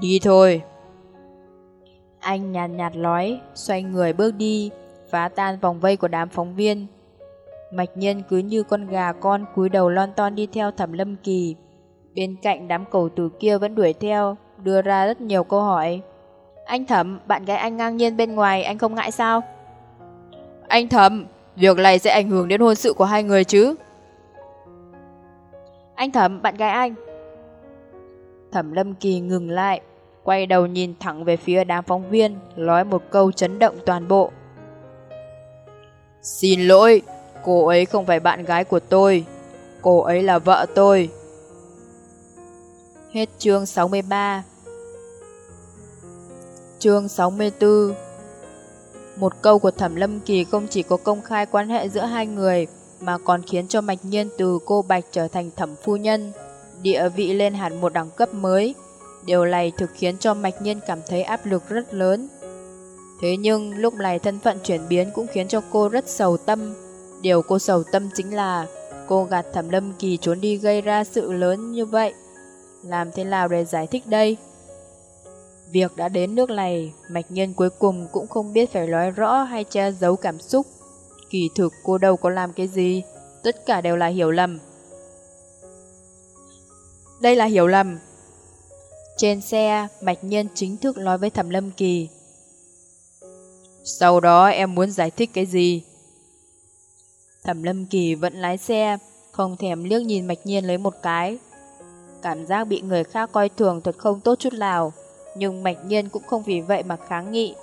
Đi thôi. Anh nhàn nhạt, nhạt nói, xoay người bước đi, phá tan vòng vây của đám phóng viên. Mạch nhân cứ như con gà con cúi đầu lon ton đi theo thẩm lâm kỳ. Bên cạnh đám cầu tử kia vẫn đuổi theo, đưa ra rất nhiều câu hỏi. Anh thẩm, bạn gái anh ngang nhiên bên ngoài, anh không ngại sao? Anh thẩm, việc này sẽ ảnh hưởng đến hôn sự của hai người chứ? Anh thẩm, bạn gái anh. Thẩm lâm kỳ ngừng lại, quay đầu nhìn thẳng về phía đám phóng viên, nói một câu chấn động toàn bộ. Xin lỗi, cô ấy không phải bạn gái của tôi, cô ấy là vợ tôi. Hết chương 63 Chương 64 Một câu của Thẩm Lâm Kỳ không chỉ có công khai quan hệ giữa hai người, mà còn khiến cho Mạch Nhiên từ cô Bạch trở thành thẩm phu nhân, địa vị lên hẳn một đẳng cấp mới. Điều này thực khiến cho Mạch Nhiên cảm thấy áp lực rất lớn. Thế nhưng lúc này thân phận chuyển biến cũng khiến cho cô rất sầu tâm. Điều cô sầu tâm chính là cô gạt thẩm lâm kỳ trốn đi gây ra sự lớn như vậy. Làm thế nào để giải thích đây? Việc đã đến nước này, Mạch nhân cuối cùng cũng không biết phải nói rõ hay che giấu cảm xúc. Kỳ thực cô đâu có làm cái gì, tất cả đều là hiểu lầm. Đây là hiểu lầm, trên xe, Mạch Nhân chính thức nói với Thẩm Lâm Kỳ. Sau đó em muốn giải thích cái gì? Thẩm Lâm Kỳ vẫn lái xe, không thèm liếc nhìn Mạch Nhiên lấy một cái. Cảm giác bị người khác coi thường thật không tốt chút nào, nhưng Mạch Nhiên cũng không vì vậy mà kháng nghị.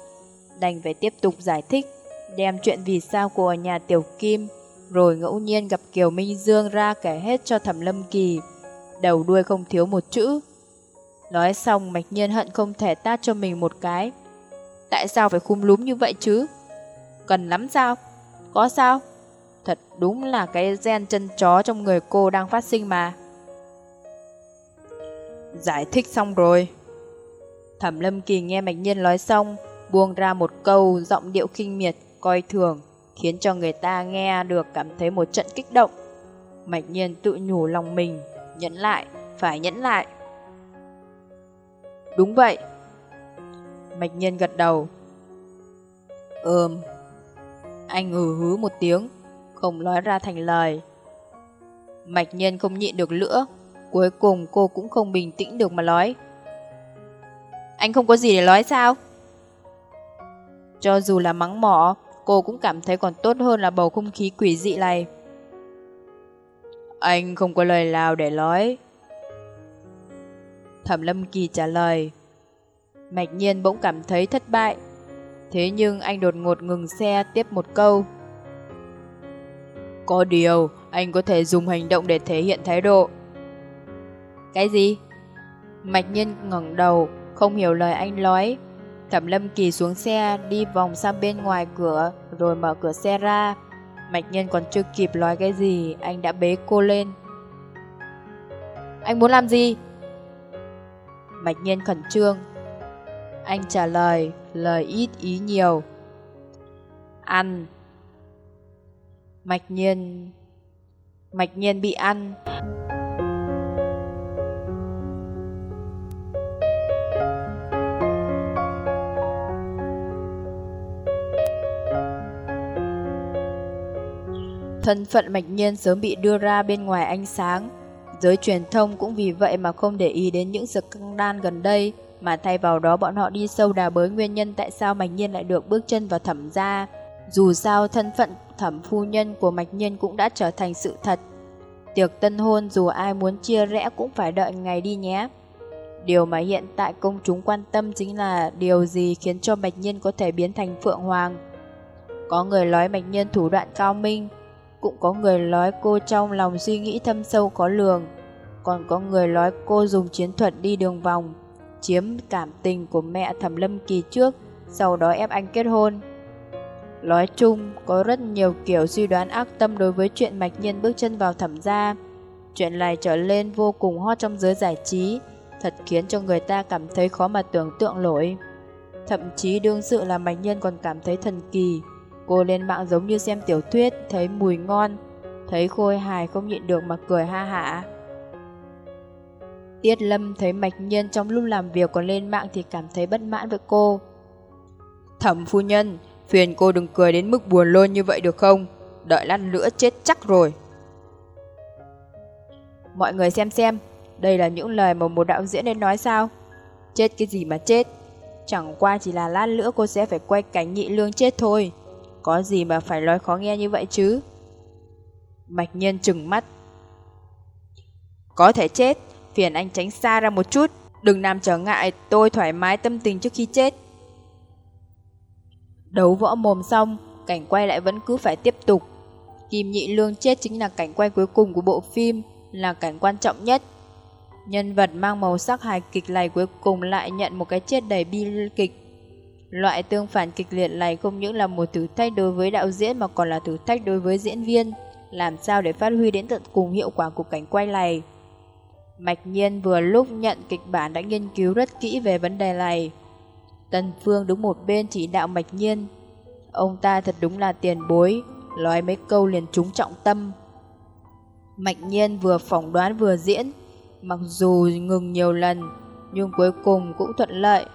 Đành phải tiếp tục giải thích, đem chuyện vì sao của nhà Tiểu Kim, rồi ngẫu nhiên gặp Kiều Minh Dương ra kể hết cho Thẩm Lâm Kỳ. Đầu đuôi không thiếu một chữ. Nói xong mạch nhiên hận không thể tát cho mình một cái. Tại sao phải khung lúm như vậy chứ? Cần lắm sao? Có sao? Thật đúng là cái gen chân chó trong người cô đang phát sinh mà. Giải thích xong rồi. Thẩm Lâm Kỳ nghe Mạch Nhiên nói xong, buông ra một câu giọng điệu kinh miệt, coi thường, khiến cho người ta nghe được cảm thấy một trận kích động. Mạch Nhiên tự nhủ lòng mình, nhẫn lại, phải nhẫn lại. Đúng vậy. Mạch nhiên gật đầu. Ừm. Anh ừ hứ một tiếng, cùng nói ra thành lời. Mạch nhiên không nhịn được nữa, cuối cùng cô cũng không bình tĩnh được mà nói. Anh không có gì để nói sao? Cho dù là mắng mỏ, cô cũng cảm thấy còn tốt hơn là bầu không khí quỷ dị này. Anh không có lời nào để nói. Thẩm Lâm Kỳ trả lời. Mạch nhiên bỗng cảm thấy thất bại. Thế nhưng anh đột ngột ngừng xe tiếp một câu. Có điều, anh có thể dùng hành động để thể hiện thái độ. Cái gì? Mạch nhân ngẩng đầu, không hiểu lời anh nói. Thẩm Lâm Kỳ xuống xe, đi vòng sang bên ngoài cửa, rồi mở cửa xe ra. Mạch nhân còn chưa kịp nói cái gì, anh đã bế cô lên. Anh muốn làm gì? Mạch nhân khẩn trương. Anh trả lời, lời ít ý nhiều. Ăn. Mạch nhiên... Mạch nhiên bị ăn. Thân phận mạch nhiên sớm bị đưa ra bên ngoài ánh sáng. Giới truyền thông cũng vì vậy mà không để ý đến những scandal gần đây, mà thay vào đó bọn họ đi sâu đào bới nguyên nhân tại sao mạch nhiên lại được bước chân vào thẩm gia. Dù sao thân phận thẩm phu nhân của mạch nhiên cũng đã trở thành sự thật. Tiệc tân hôn dù ai muốn chia rẽ cũng phải đợi ngày đi nhé. Điều mà hiện tại công chúng quan tâm chính là điều gì khiến cho Mạch Nhiên có thể biến thành Phượng Hoàng. Có người nói Mạch Nhiên thủ đoạn cao minh, cũng có người nói cô trong lòng suy nghĩ thâm sâu có lường, còn có người nói cô dùng chiến thuật đi đường vòng, chiếm cảm tình của mẹ Thẩm Lâm Kỳ trước, sau đó ép anh kết hôn. Nói chung, có rất nhiều kiểu suy đoán ác tâm đối với chuyện Mạch Nhiên bước chân vào thẩm gia. Chuyện này trở lên vô cùng hot trong giới giải trí, thật khiến cho người ta cảm thấy khó mà tưởng tượng nổi. Thậm chí đương sự là Mạch Nhiên còn cảm thấy thần kỳ. Cô lên mạng giống như xem tiểu thuyết, thấy mùi ngon, thấy khôi hài không nhịn được mà cười ha hả. Tiết Lâm thấy Mạch Nhiên trong lúc làm việc còn lên mạng thì cảm thấy bất mãn với cô. Thẩm phu nhân, phiền cô đừng cười đến mức buồn lôn như vậy được không? Đợi lát nữa chết chắc rồi. Mọi người xem xem, đây là những lời mà một đạo diễn nên nói sao? Chết cái gì mà chết? Chẳng qua chỉ là lát nữa cô sẽ phải quay cảnh nhị lương chết thôi. Có gì mà phải nói khó nghe như vậy chứ? Mạch Nhiên trừng mắt. Có thể chết, phiền anh tránh xa ra một chút. Đừng làm trở ngại tôi thoải mái tâm tình trước khi chết. Đấu võ mồm xong, cảnh quay lại vẫn cứ phải tiếp tục. Kim Nhị Lương chết chính là cảnh quay cuối cùng của bộ phim, là cảnh quan trọng nhất. Nhân vật mang màu sắc hài kịch này cuối cùng lại nhận một cái chết đầy bi kịch. Loại tương phản kịch liệt này không những là một thử thách đối với đạo diễn mà còn là thử thách đối với diễn viên. Làm sao để phát huy đến tận cùng hiệu quả của cảnh quay này? Mạch Nhiên vừa lúc nhận kịch bản đã nghiên cứu rất kỹ về vấn đề này. Tần Phương đứng một bên chỉ đạo Mạch Nhiên. Ông ta thật đúng là tiền bối, nói mấy câu liền trúng trọng tâm. Mạch Nhiên vừa phỏng đoán vừa diễn, mặc dù ngừng nhiều lần, nhưng cuối cùng cũng thuận lợi.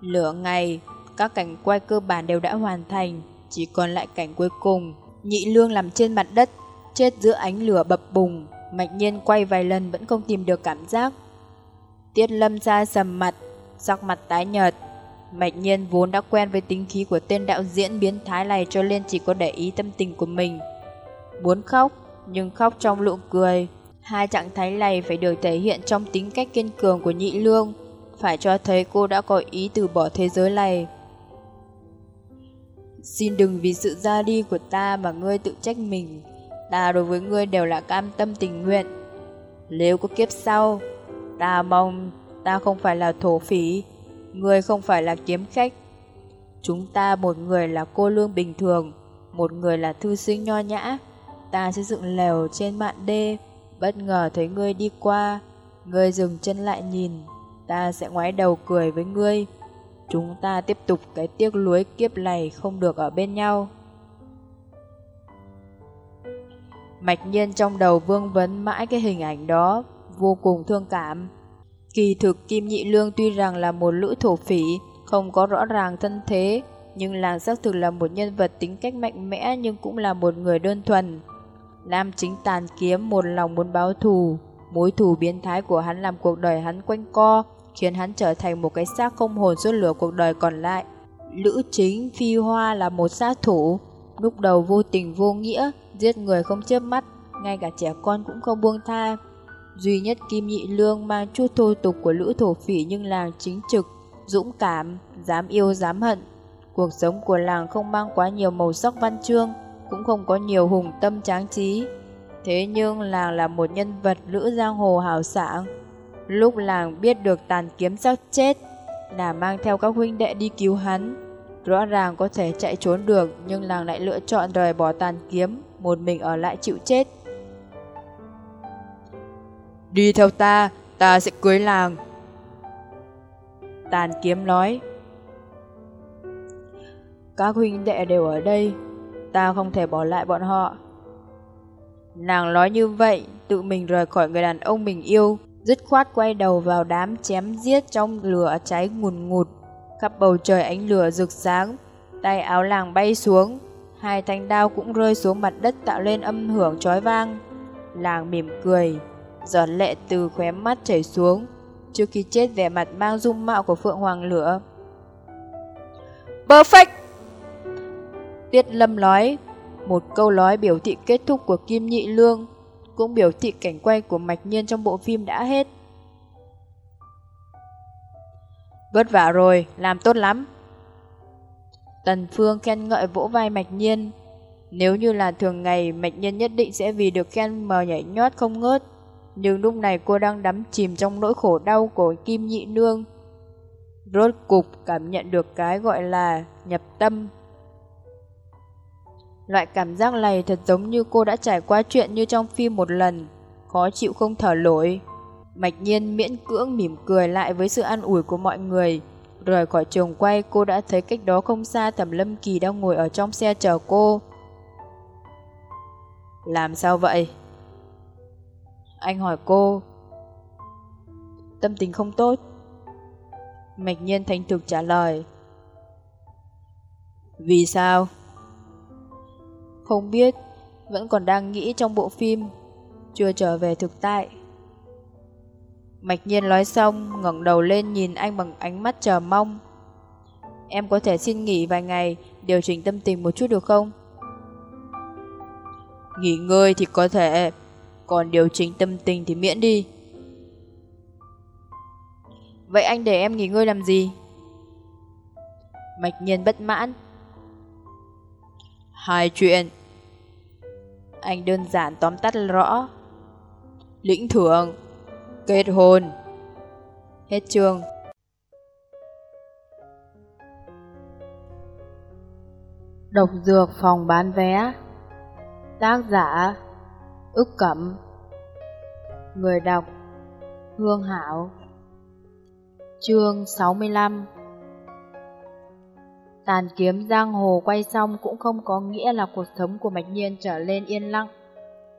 Lửa ngày, các cảnh quay cơ bản đều đã hoàn thành, chỉ còn lại cảnh cuối cùng. Nhị Lương nằm trên mặt đất, chết giữa ánh lửa bập bùng, Mạch Nhiên quay vài lần vẫn không tìm được cảm giác. Tiết Lâm ra sầm mặt, sắc mặt tái nhợt. Mạch Nhiên vốn đã quen với tính khí của tên đạo diễn biến thái này cho nên chỉ có để ý tâm tình của mình. Muốn khóc, nhưng khóc trong nụ cười. Hai trạng thái này phải được thể hiện trong tính cách kiên cường của nhị lương, phải cho thấy cô đã có ý từ bỏ thế giới này. Xin đừng vì sự ra đi của ta mà ngươi tự trách mình. Ta đối với ngươi đều là cam tâm tình nguyện. Nếu có kiếp sau, ta mong ta không phải là thổ phỉ, ngươi không phải là kiếm khách. Chúng ta một người là cô lương bình thường, một người là thư sinh nho nhã. Ta sẽ dựng lều trên mạn đê, bất ngờ thấy ngươi đi qua. Ngươi dừng chân lại nhìn, ta sẽ ngoái đầu cười với ngươi. Chúng ta tiếp tục cái tiếc lối kiếp này không được ở bên nhau. Mạch nhiên trong đầu vương vấn mãi cái hình ảnh đó, vô cùng thương cảm. Kỳ thực Kim Nhị Lương tuy rằng là một lữ thổ phỉ, không có rõ ràng thân thế, nhưng làng xác thực là một nhân vật tính cách mạnh mẽ nhưng cũng là một người đơn thuần. Nam chính tàn kiếm một lòng muốn báo thù, mối thù biến thái của hắn làm cuộc đời hắn quanh co, khiến hắn trở thành một cái xác không hồn suốt lửa cuộc đời còn lại. Lữ chính Phi Hoa là một sát thủ, lúc đầu vô tình vô nghĩa, giết người không chớp mắt, ngay cả trẻ con cũng không buông tha. Duy nhất Kim Nhị Lương mang chút thô tục của lữ thổ phỉ nhưng làng chính trực, dũng cảm, dám yêu dám hận. Cuộc sống của làng không mang quá nhiều màu sắc văn chương, cũng không có nhiều hùng tâm tráng trí. Thế nhưng làng là một nhân vật lữ giang hồ hào sảng. Lúc làng biết được tàn kiếm sắp chết, là mang theo các huynh đệ đi cứu hắn. Rõ ràng có thể chạy trốn được, nhưng làng lại lựa chọn rời bỏ tàn kiếm, một mình ở lại chịu chết. Đi theo ta, ta sẽ cưới làng. Tàn kiếm nói. Các huynh đệ đều ở đây, ta không thể bỏ lại bọn họ. Nàng nói như vậy, tự mình rời khỏi người đàn ông mình yêu, dứt khoát quay đầu vào đám chém giết trong lửa cháy ngùn ngụt. Khắp bầu trời ánh lửa rực sáng, tay áo làng bay xuống, hai thanh đao cũng rơi xuống mặt đất tạo lên âm hưởng chói vang. Làng mỉm cười, giọt lệ từ khóe mắt chảy xuống, trước khi chết vẻ mặt mang dung mạo của Phượng Hoàng lửa. Perfect! Tiết Lâm nói, một câu nói biểu thị kết thúc của Kim Nhị Lương, cũng biểu thị cảnh quay của Mạch Nhiên trong bộ phim đã hết. Vất vả rồi, làm tốt lắm. Tần Phương khen ngợi vỗ vai Mạch Nhiên. Nếu như là thường ngày, Mạch Nhiên nhất định sẽ vì được khen mà nhảy nhót không ngớt. Nhưng lúc này cô đang đắm chìm trong nỗi khổ đau của Kim Nhị Nương. Rốt cục cảm nhận được cái gọi là nhập tâm. Loại cảm giác này thật giống như cô đã trải qua chuyện như trong phim một lần, khó chịu không thở nổi. Mạch nhiên miễn cưỡng mỉm cười lại với sự an ủi của mọi người. Rời khỏi trường quay cô đã thấy cách đó không xa Thẩm Lâm Kỳ đang ngồi ở trong xe chờ cô. Làm sao vậy? Anh hỏi cô. Tâm tình không tốt. Mạch nhiên thành thực trả lời. Vì sao? Không biết, vẫn còn đang nghĩ trong bộ phim, chưa trở về thực tại. Mạch nhiên nói xong, ngẩng đầu lên nhìn anh bằng ánh mắt chờ mong. Em có thể xin nghỉ vài ngày, điều chỉnh tâm tình một chút được không? Nghỉ ngơi thì có thể, còn điều chỉnh tâm tình thì miễn đi. Vậy anh để em nghỉ ngơi làm gì? Mạch nhiên bất mãn. Hai chuyện. Anh đơn giản tóm tắt rõ. Lĩnh thưởng, kết hôn. Hết chương. Độc dược phòng bán vé Tác giả Ức Cẩm Người đọc Hương Hảo Chương 65 Tàn kiếm giang hồ quay xong cũng không có nghĩa là cuộc sống của Mạch Nhiên trở lên yên lặng.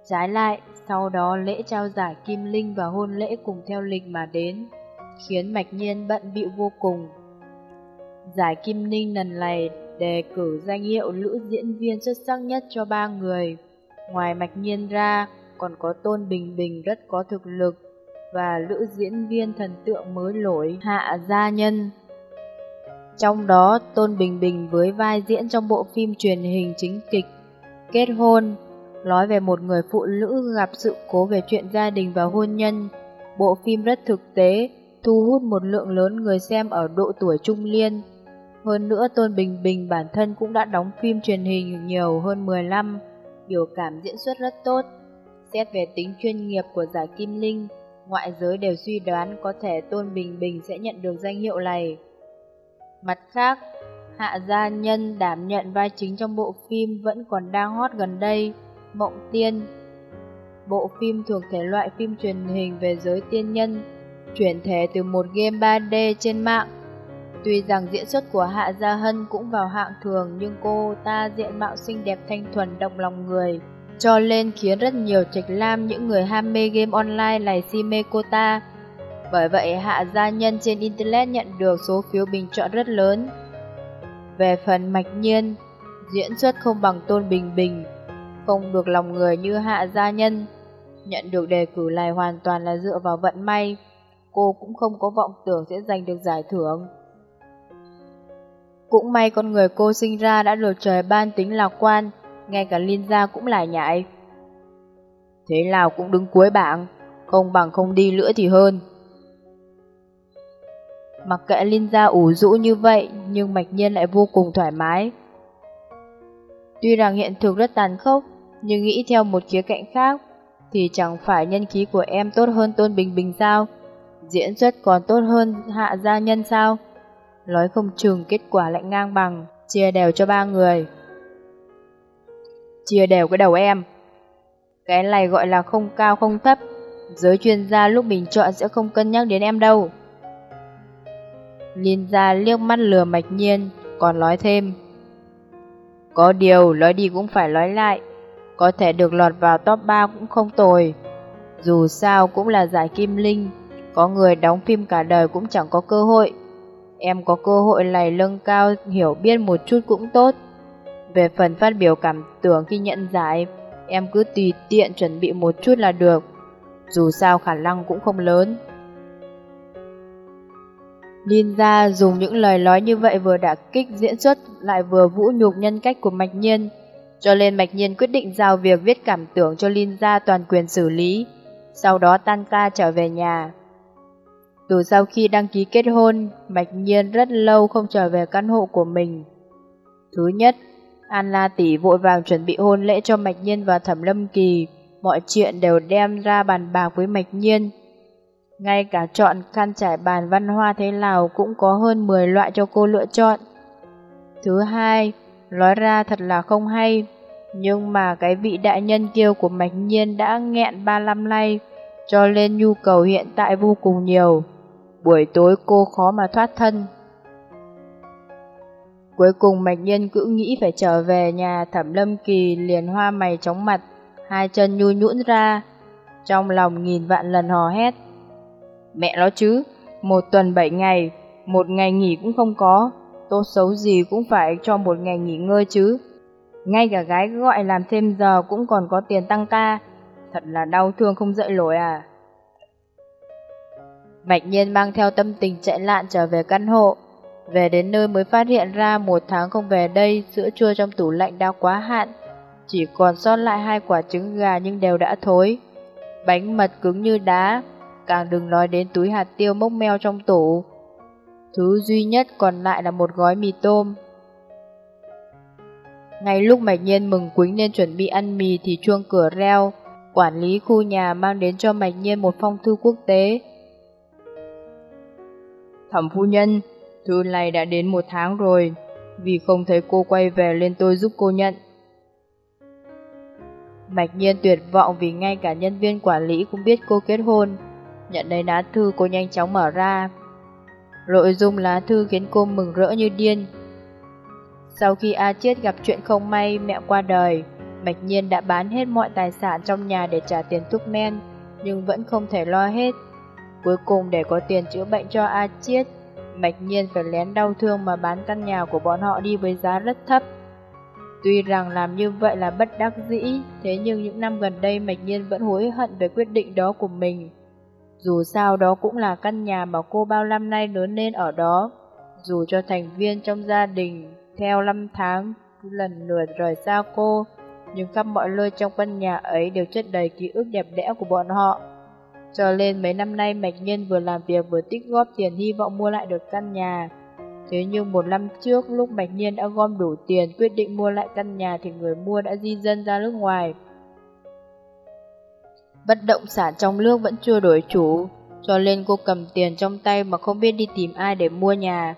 Trái lại, sau đó lễ trao giải Kim Linh và hôn lễ cùng theo lịch mà đến, khiến Mạch Nhiên bận bịu vô cùng. Giải Kim Linh lần này đề cử danh hiệu nữ diễn viên xuất sắc nhất cho ba người. Ngoài Mạch Nhiên ra, còn có Tôn Bình Bình rất có thực lực và nữ diễn viên thần tượng mới nổi Hạ Gia Nhân. Trong đó, Tôn Bình Bình với vai diễn trong bộ phim truyền hình chính kịch Kết hôn, nói về một người phụ nữ gặp sự cố về chuyện gia đình và hôn nhân. Bộ phim rất thực tế, thu hút một lượng lớn người xem ở độ tuổi trung niên. Hơn nữa Tôn Bình Bình bản thân cũng đã đóng phim truyền hình nhiều hơn 10 năm, biểu cảm diễn xuất rất tốt. Xét về tính chuyên nghiệp của giải Kim Linh, ngoại giới đều suy đoán có thể Tôn Bình Bình sẽ nhận được danh hiệu này. Mặt khác, Hạ Gia Nhân đảm nhận vai chính trong bộ phim vẫn còn đang hot gần đây, Mộng Tiên. Bộ phim thuộc thể loại phim truyền hình về giới tiên nhân, chuyển thể từ một game 3D trên mạng. Tuy rằng diễn xuất của Hạ Gia Hân cũng vào hạng thường nhưng cô ta diện mạo xinh đẹp thanh thuần động lòng người, cho nên khiến rất nhiều trạch lam những người ham mê game online này si mê cô ta. Bởi vậy Hạ Gia Nhân trên Internet nhận được số phiếu bình chọn rất lớn. Về phần mạch nhiên, diễn xuất không bằng Tôn Bình Bình, không được lòng người như Hạ Gia Nhân. Nhận được đề cử này hoàn toàn là dựa vào vận may, cô cũng không có vọng tưởng sẽ giành được giải thưởng. Cũng may con người cô sinh ra đã được trời ban tính lạc quan, ngay cả Linh Gia cũng lại nhại. Thế nào cũng đứng cuối bảng, không bằng không đi nữa thì hơn. Mặc kệ Linh Gia ủ rũ như vậy, nhưng Mạch Nhiên lại vô cùng thoải mái. Tuy rằng hiện thực rất tàn khốc, nhưng nghĩ theo một khía cạnh khác, thì chẳng phải nhân khí của em tốt hơn Tôn Bình Bình sao? Diễn xuất còn tốt hơn Hạ Gia Nhân sao? Nói không chừng kết quả lại ngang bằng, chia đều cho ba người. Chia đều cái đầu em. Cái này gọi là không cao không thấp, giới chuyên gia lúc bình chọn sẽ không cân nhắc đến em đâu. Liên gia liếc mắt lừa mạch nhiên, còn nói thêm. Có điều, nói đi cũng phải nói lại. có thể được lọt vào top 3 cũng không tồi. Dù sao cũng là giải kim linh, có người đóng phim cả đời cũng chẳng có cơ hội. Em có cơ hội lầy lưng cao hiểu biết một chút cũng tốt. Về phần phát biểu cảm tưởng khi nhận giải, em cứ tùy tiện chuẩn bị một chút là được. Dù sao khả năng cũng không lớn. Ninja dùng những lời nói như vậy vừa đả kích diễn xuất lại vừa vũ nhục nhân cách của Mạch Nhiên. Cho nên Mạch Nhiên quyết định giao việc viết cảm tưởng cho Ninja toàn quyền xử lý. Sau đó tan ca trở về nhà. Từ sau khi đăng ký kết hôn, Mạch Nhiên rất lâu không trở về căn hộ của mình. Thứ nhất, an la tỷ vội vàng chuẩn bị hôn lễ cho Mạch Nhiên và Thẩm Lâm Kỳ. Mọi chuyện đều đem ra bàn bạc với Mạch Nhiên. Ngay cả chọn khăn trải bàn văn hoa thế nào cũng có hơn 10 loại cho cô lựa chọn. Thứ hai, nói ra thật là không hay, nhưng mà cái vị đại nhân kiêu của Mạch Nhiên đã nghẹn 35 nay, cho nên nhu cầu hiện tại vô cùng nhiều. Buổi tối cô khó mà thoát thân. Cuối cùng Mạch Nhiên cứ nghĩ phải trở về nhà Thẩm Lâm Kỳ liền hoa mày chóng mặt, hai chân nhu nhũn ra, trong lòng nghìn vạn lần hò hét. Mẹ nó chứ, một tuần bảy ngày, một ngày nghỉ cũng không có, tốt xấu gì cũng phải cho một ngày nghỉ ngơi chứ. Ngay cả gái gọi làm thêm giờ cũng còn có tiền tăng ca, thật là đau thương không dậy nổi à. Mạch nhiên mang theo tâm tình chạy lạn trở về căn hộ, về đến nơi mới phát hiện ra một tháng không về đây, sữa chua trong tủ lạnh đã quá hạn. Chỉ còn sót lại hai quả trứng gà nhưng đều đã thối. Bánh mật cứng như đá, càng đừng nói đến túi hạt tiêu mốc meo trong tủ. Thứ duy nhất còn lại là một gói mì tôm. Ngay lúc Mạch Nhiên mừng quính nên chuẩn bị ăn mì thì chuông cửa reo. Quản lý khu nhà mang đến cho Mạch Nhiên một phong thư quốc tế. Thẩm phu nhân, thư này đã đến một tháng rồi. Vì không thấy cô quay về nên tôi giúp cô nhận. Mạch Nhiên tuyệt vọng vì ngay cả nhân viên quản lý cũng biết cô kết hôn. Nhận lấy lá thư cô nhanh chóng mở ra. Nội dung lá thư khiến cô mừng rỡ như điên. Sau khi A Chiết gặp chuyện không may mẹ qua đời, Mạch Nhiên đã bán hết mọi tài sản trong nhà để trả tiền thuốc men, nhưng vẫn không thể lo hết. Cuối cùng để có tiền chữa bệnh cho A Chiết, Mạch Nhiên phải lén đau thương mà bán căn nhà của bọn họ đi với giá rất thấp. Tuy rằng làm như vậy là bất đắc dĩ, thế nhưng những năm gần đây Mạch Nhiên vẫn hối hận về quyết định đó của mình. Dù sao đó cũng là căn nhà mà cô bao năm nay lớn lên ở đó. Dù cho thành viên trong gia đình theo năm tháng lần lượt rời xa cô, nhưng khắp mọi nơi trong căn nhà ấy đều chất đầy ký ức đẹp đẽ của bọn họ. Cho nên mấy năm nay Mạch Nhân vừa làm việc vừa tích góp tiền hy vọng mua lại được căn nhà. Thế nhưng một năm trước lúc Mạch Nhiên đã gom đủ tiền quyết định mua lại căn nhà thì người mua đã di dân ra nước ngoài. Bất động sản trong nước vẫn chưa đổi chủ, cho nên cô cầm tiền trong tay mà không biết đi tìm ai để mua nhà.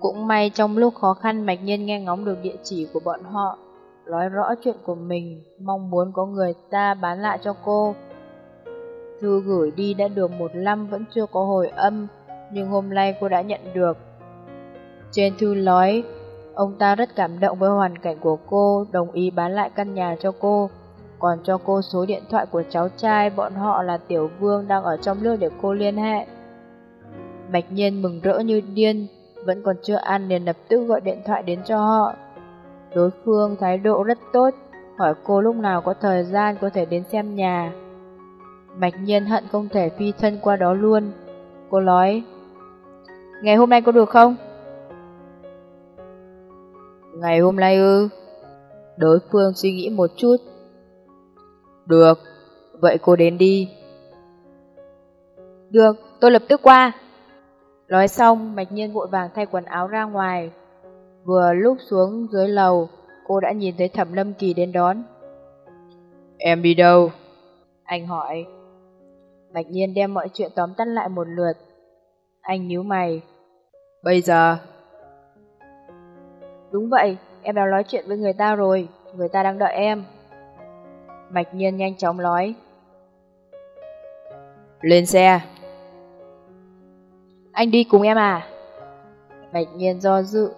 Cũng may trong lúc khó khăn Mạch Nhiên nghe ngóng được địa chỉ của bọn họ, nói rõ chuyện của mình, mong muốn có người ta bán lại cho cô. Thư gửi đi đã được một năm vẫn chưa có hồi âm, nhưng hôm nay cô đã nhận được. Trên thư nói, ông ta rất cảm động với hoàn cảnh của cô, đồng ý bán lại căn nhà cho cô còn cho cô số điện thoại của cháu trai bọn họ là Tiểu Vương đang ở trong nước để cô liên hệ. bạch Nhiên mừng rỡ như điên, vẫn còn chưa ăn liền lập tức gọi điện thoại đến cho họ. Đối phương thái độ rất tốt, hỏi cô lúc nào có thời gian có thể đến xem nhà. Mạch Nhiên hận không thể phi thân qua đó luôn. Cô nói, ngày hôm nay có được không? Ngày hôm nay ư? Đối phương suy nghĩ một chút, được, vậy cô đến đi. Được, tôi lập tức qua. Nói xong, Mạch Nhiên vội vàng thay quần áo ra ngoài. Vừa lúc xuống dưới lầu, cô đã nhìn thấy Thẩm Lâm Kỳ đến đón. Em đi đâu? Anh hỏi. Mạch Nhiên đem mọi chuyện tóm tắt lại một lượt. Anh nhíu mày. Bây giờ? Đúng vậy, em đã nói chuyện với người ta rồi, người ta đang đợi em. Mạch Nhiên nhanh chóng nói. Lên xe. Anh đi cùng em à? Mạch Nhiên do dự.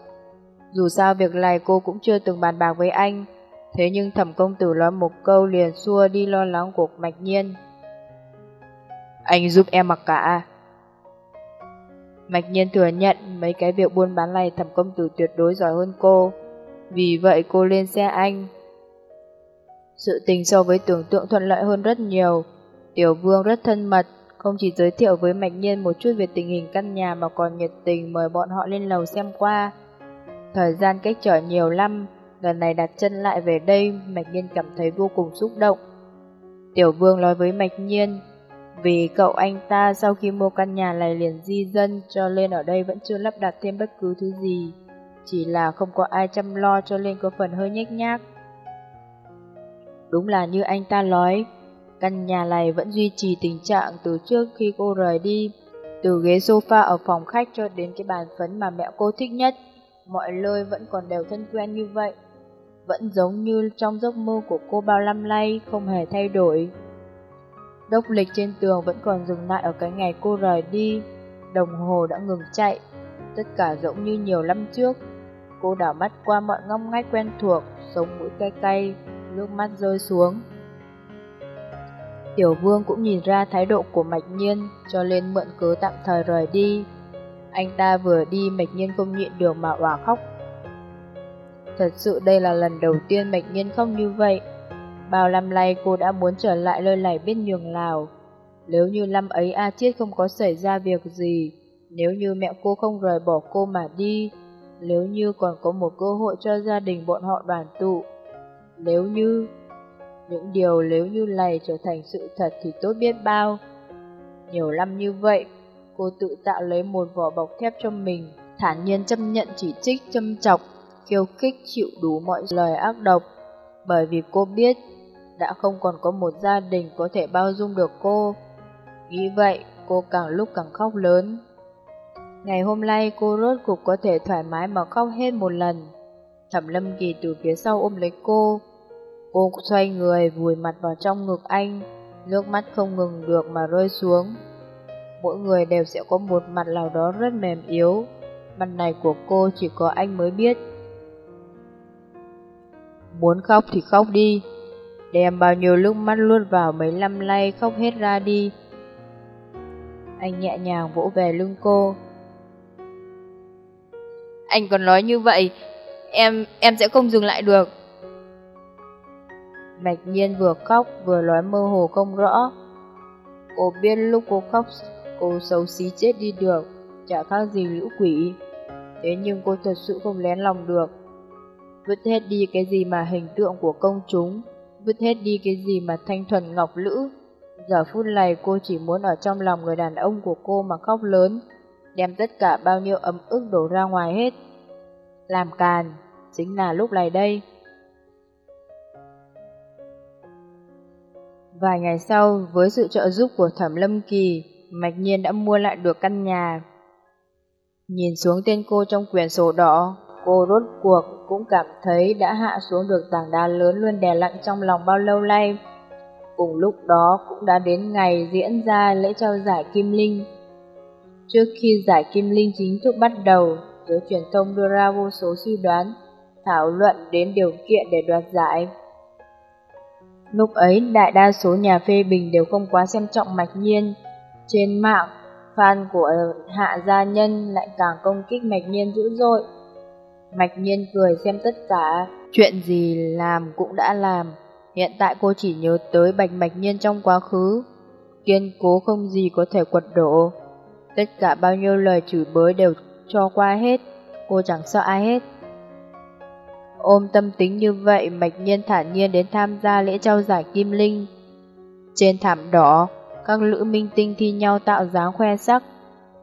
Dù sao việc này cô cũng chưa từng bàn bạc với anh. Thế nhưng thẩm công tử nói một câu liền xua đi lo lắng của mạch nhiên. Anh giúp em mặc cả. Mạch nhiên thừa nhận mấy cái việc buôn bán này thẩm công tử tuyệt đối giỏi hơn cô. Vì vậy cô lên xe anh. Sự tình so với tưởng tượng thuận lợi hơn rất nhiều. Tiểu vương rất thân mật, không chỉ giới thiệu với Mạch Nhiên một chút về tình hình căn nhà mà còn nhiệt tình mời bọn họ lên lầu xem qua. Thời gian cách trở nhiều năm, lần này đặt chân lại về đây, Mạch Nhiên cảm thấy vô cùng xúc động. Tiểu Vương nói với Mạch Nhiên, vì cậu anh ta sau khi mua căn nhà này liền di dân cho nên ở đây vẫn chưa lắp đặt thêm bất cứ thứ gì. Chỉ là không có ai chăm lo cho nên có phần hơi nhếch nhác. Đúng là như anh ta nói, căn nhà này vẫn duy trì tình trạng từ trước khi cô rời đi. Từ ghế sofa ở phòng khách cho đến cái bàn phấn mà mẹ cô thích nhất, mọi nơi vẫn còn đều thân quen như vậy. Vẫn giống như trong giấc mơ của cô bao năm nay, không hề thay đổi. Đốc lịch trên tường vẫn còn dừng lại ở cái ngày cô rời đi, đồng hồ đã ngừng chạy, tất cả giống như nhiều năm trước. Cô đảo mắt qua mọi ngóc ngách quen thuộc, sống mũi cay cay, nước mắt rơi xuống. Tiểu vương cũng nhìn ra thái độ của Mạch Nhiên, cho nên mượn cớ tạm thời rời đi. Anh ta vừa đi Mạch Nhiên không nhịn được mà òa khóc. Thật sự đây là lần đầu tiên Mạch Nhiên khóc như vậy. Bao năm nay cô đã muốn trở lại nơi này biết nhường lào. Nếu như năm ấy A Chiết không có xảy ra việc gì, nếu như mẹ cô không rời bỏ cô mà đi, nếu như còn có một cơ hội cho gia đình bọn họ đoàn tụ, nếu như những điều nếu như này trở thành sự thật thì tốt biết bao. Nhiều năm như vậy, cô tự tạo lấy một vỏ bọc thép cho mình, thản nhiên chấp nhận chỉ trích châm chọc, khiêu khích chịu đủ mọi lời ác độc. Bởi vì cô biết, đã không còn có một gia đình có thể bao dung được cô. Nghĩ vậy, cô càng lúc càng khóc lớn. Ngày hôm nay cô rốt cục có thể thoải mái mà khóc hết một lần. Thẩm Lâm Kỳ từ phía sau ôm lấy cô. Cô xoay người vùi mặt vào trong ngực anh, nước mắt không ngừng được mà rơi xuống. Mỗi người đều sẽ có một mặt nào đó rất mềm yếu, mặt này của cô chỉ có anh mới biết. Muốn khóc thì khóc đi, đem bao nhiêu lúc mắt luôn vào mấy năm nay khóc hết ra đi. Anh nhẹ nhàng vỗ về lưng cô. Anh còn nói như vậy, em em sẽ không dừng lại được. Mạch nhiên vừa khóc vừa nói mơ hồ không rõ. Cô biết lúc cô khóc, cô xấu xí chết đi được, chả khác gì lũ quỷ. Thế nhưng cô thật sự không lén lòng được. Vứt hết đi cái gì mà hình tượng của công chúng, vứt hết đi cái gì mà thanh thuần ngọc lữ. Giờ phút này cô chỉ muốn ở trong lòng người đàn ông của cô mà khóc lớn, đem tất cả bao nhiêu ấm ức đổ ra ngoài hết. Làm càn, chính là lúc này đây. Vài ngày sau, với sự trợ giúp của Thẩm Lâm Kỳ, Mạch Nhiên đã mua lại được căn nhà. Nhìn xuống tên cô trong quyển sổ đỏ, cô rốt cuộc cũng cảm thấy đã hạ xuống được tảng đá lớn luôn đè lặng trong lòng bao lâu nay. Cùng lúc đó cũng đã đến ngày diễn ra lễ trao giải Kim Linh. Trước khi giải Kim Linh chính thức bắt đầu, giới truyền thông đưa ra vô số suy đoán, thảo luận đến điều kiện để đoạt giải. Lúc ấy đại đa số nhà phê bình đều không quá xem trọng mạch nhiên. Trên mạng, fan của hạ gia nhân lại càng công kích mạch nhiên dữ dội. Mạch nhiên cười xem tất cả, chuyện gì làm cũng đã làm. Hiện tại cô chỉ nhớ tới bạch mạch nhiên trong quá khứ. Kiên cố không gì có thể quật đổ. Tất cả bao nhiêu lời chửi bới đều cho qua hết, cô chẳng sợ ai hết. Ôm tâm tính như vậy, Mạch Nhiên thản nhiên đến tham gia lễ trao giải Kim Linh. Trên thảm đỏ, các lữ minh tinh thi nhau tạo dáng khoe sắc.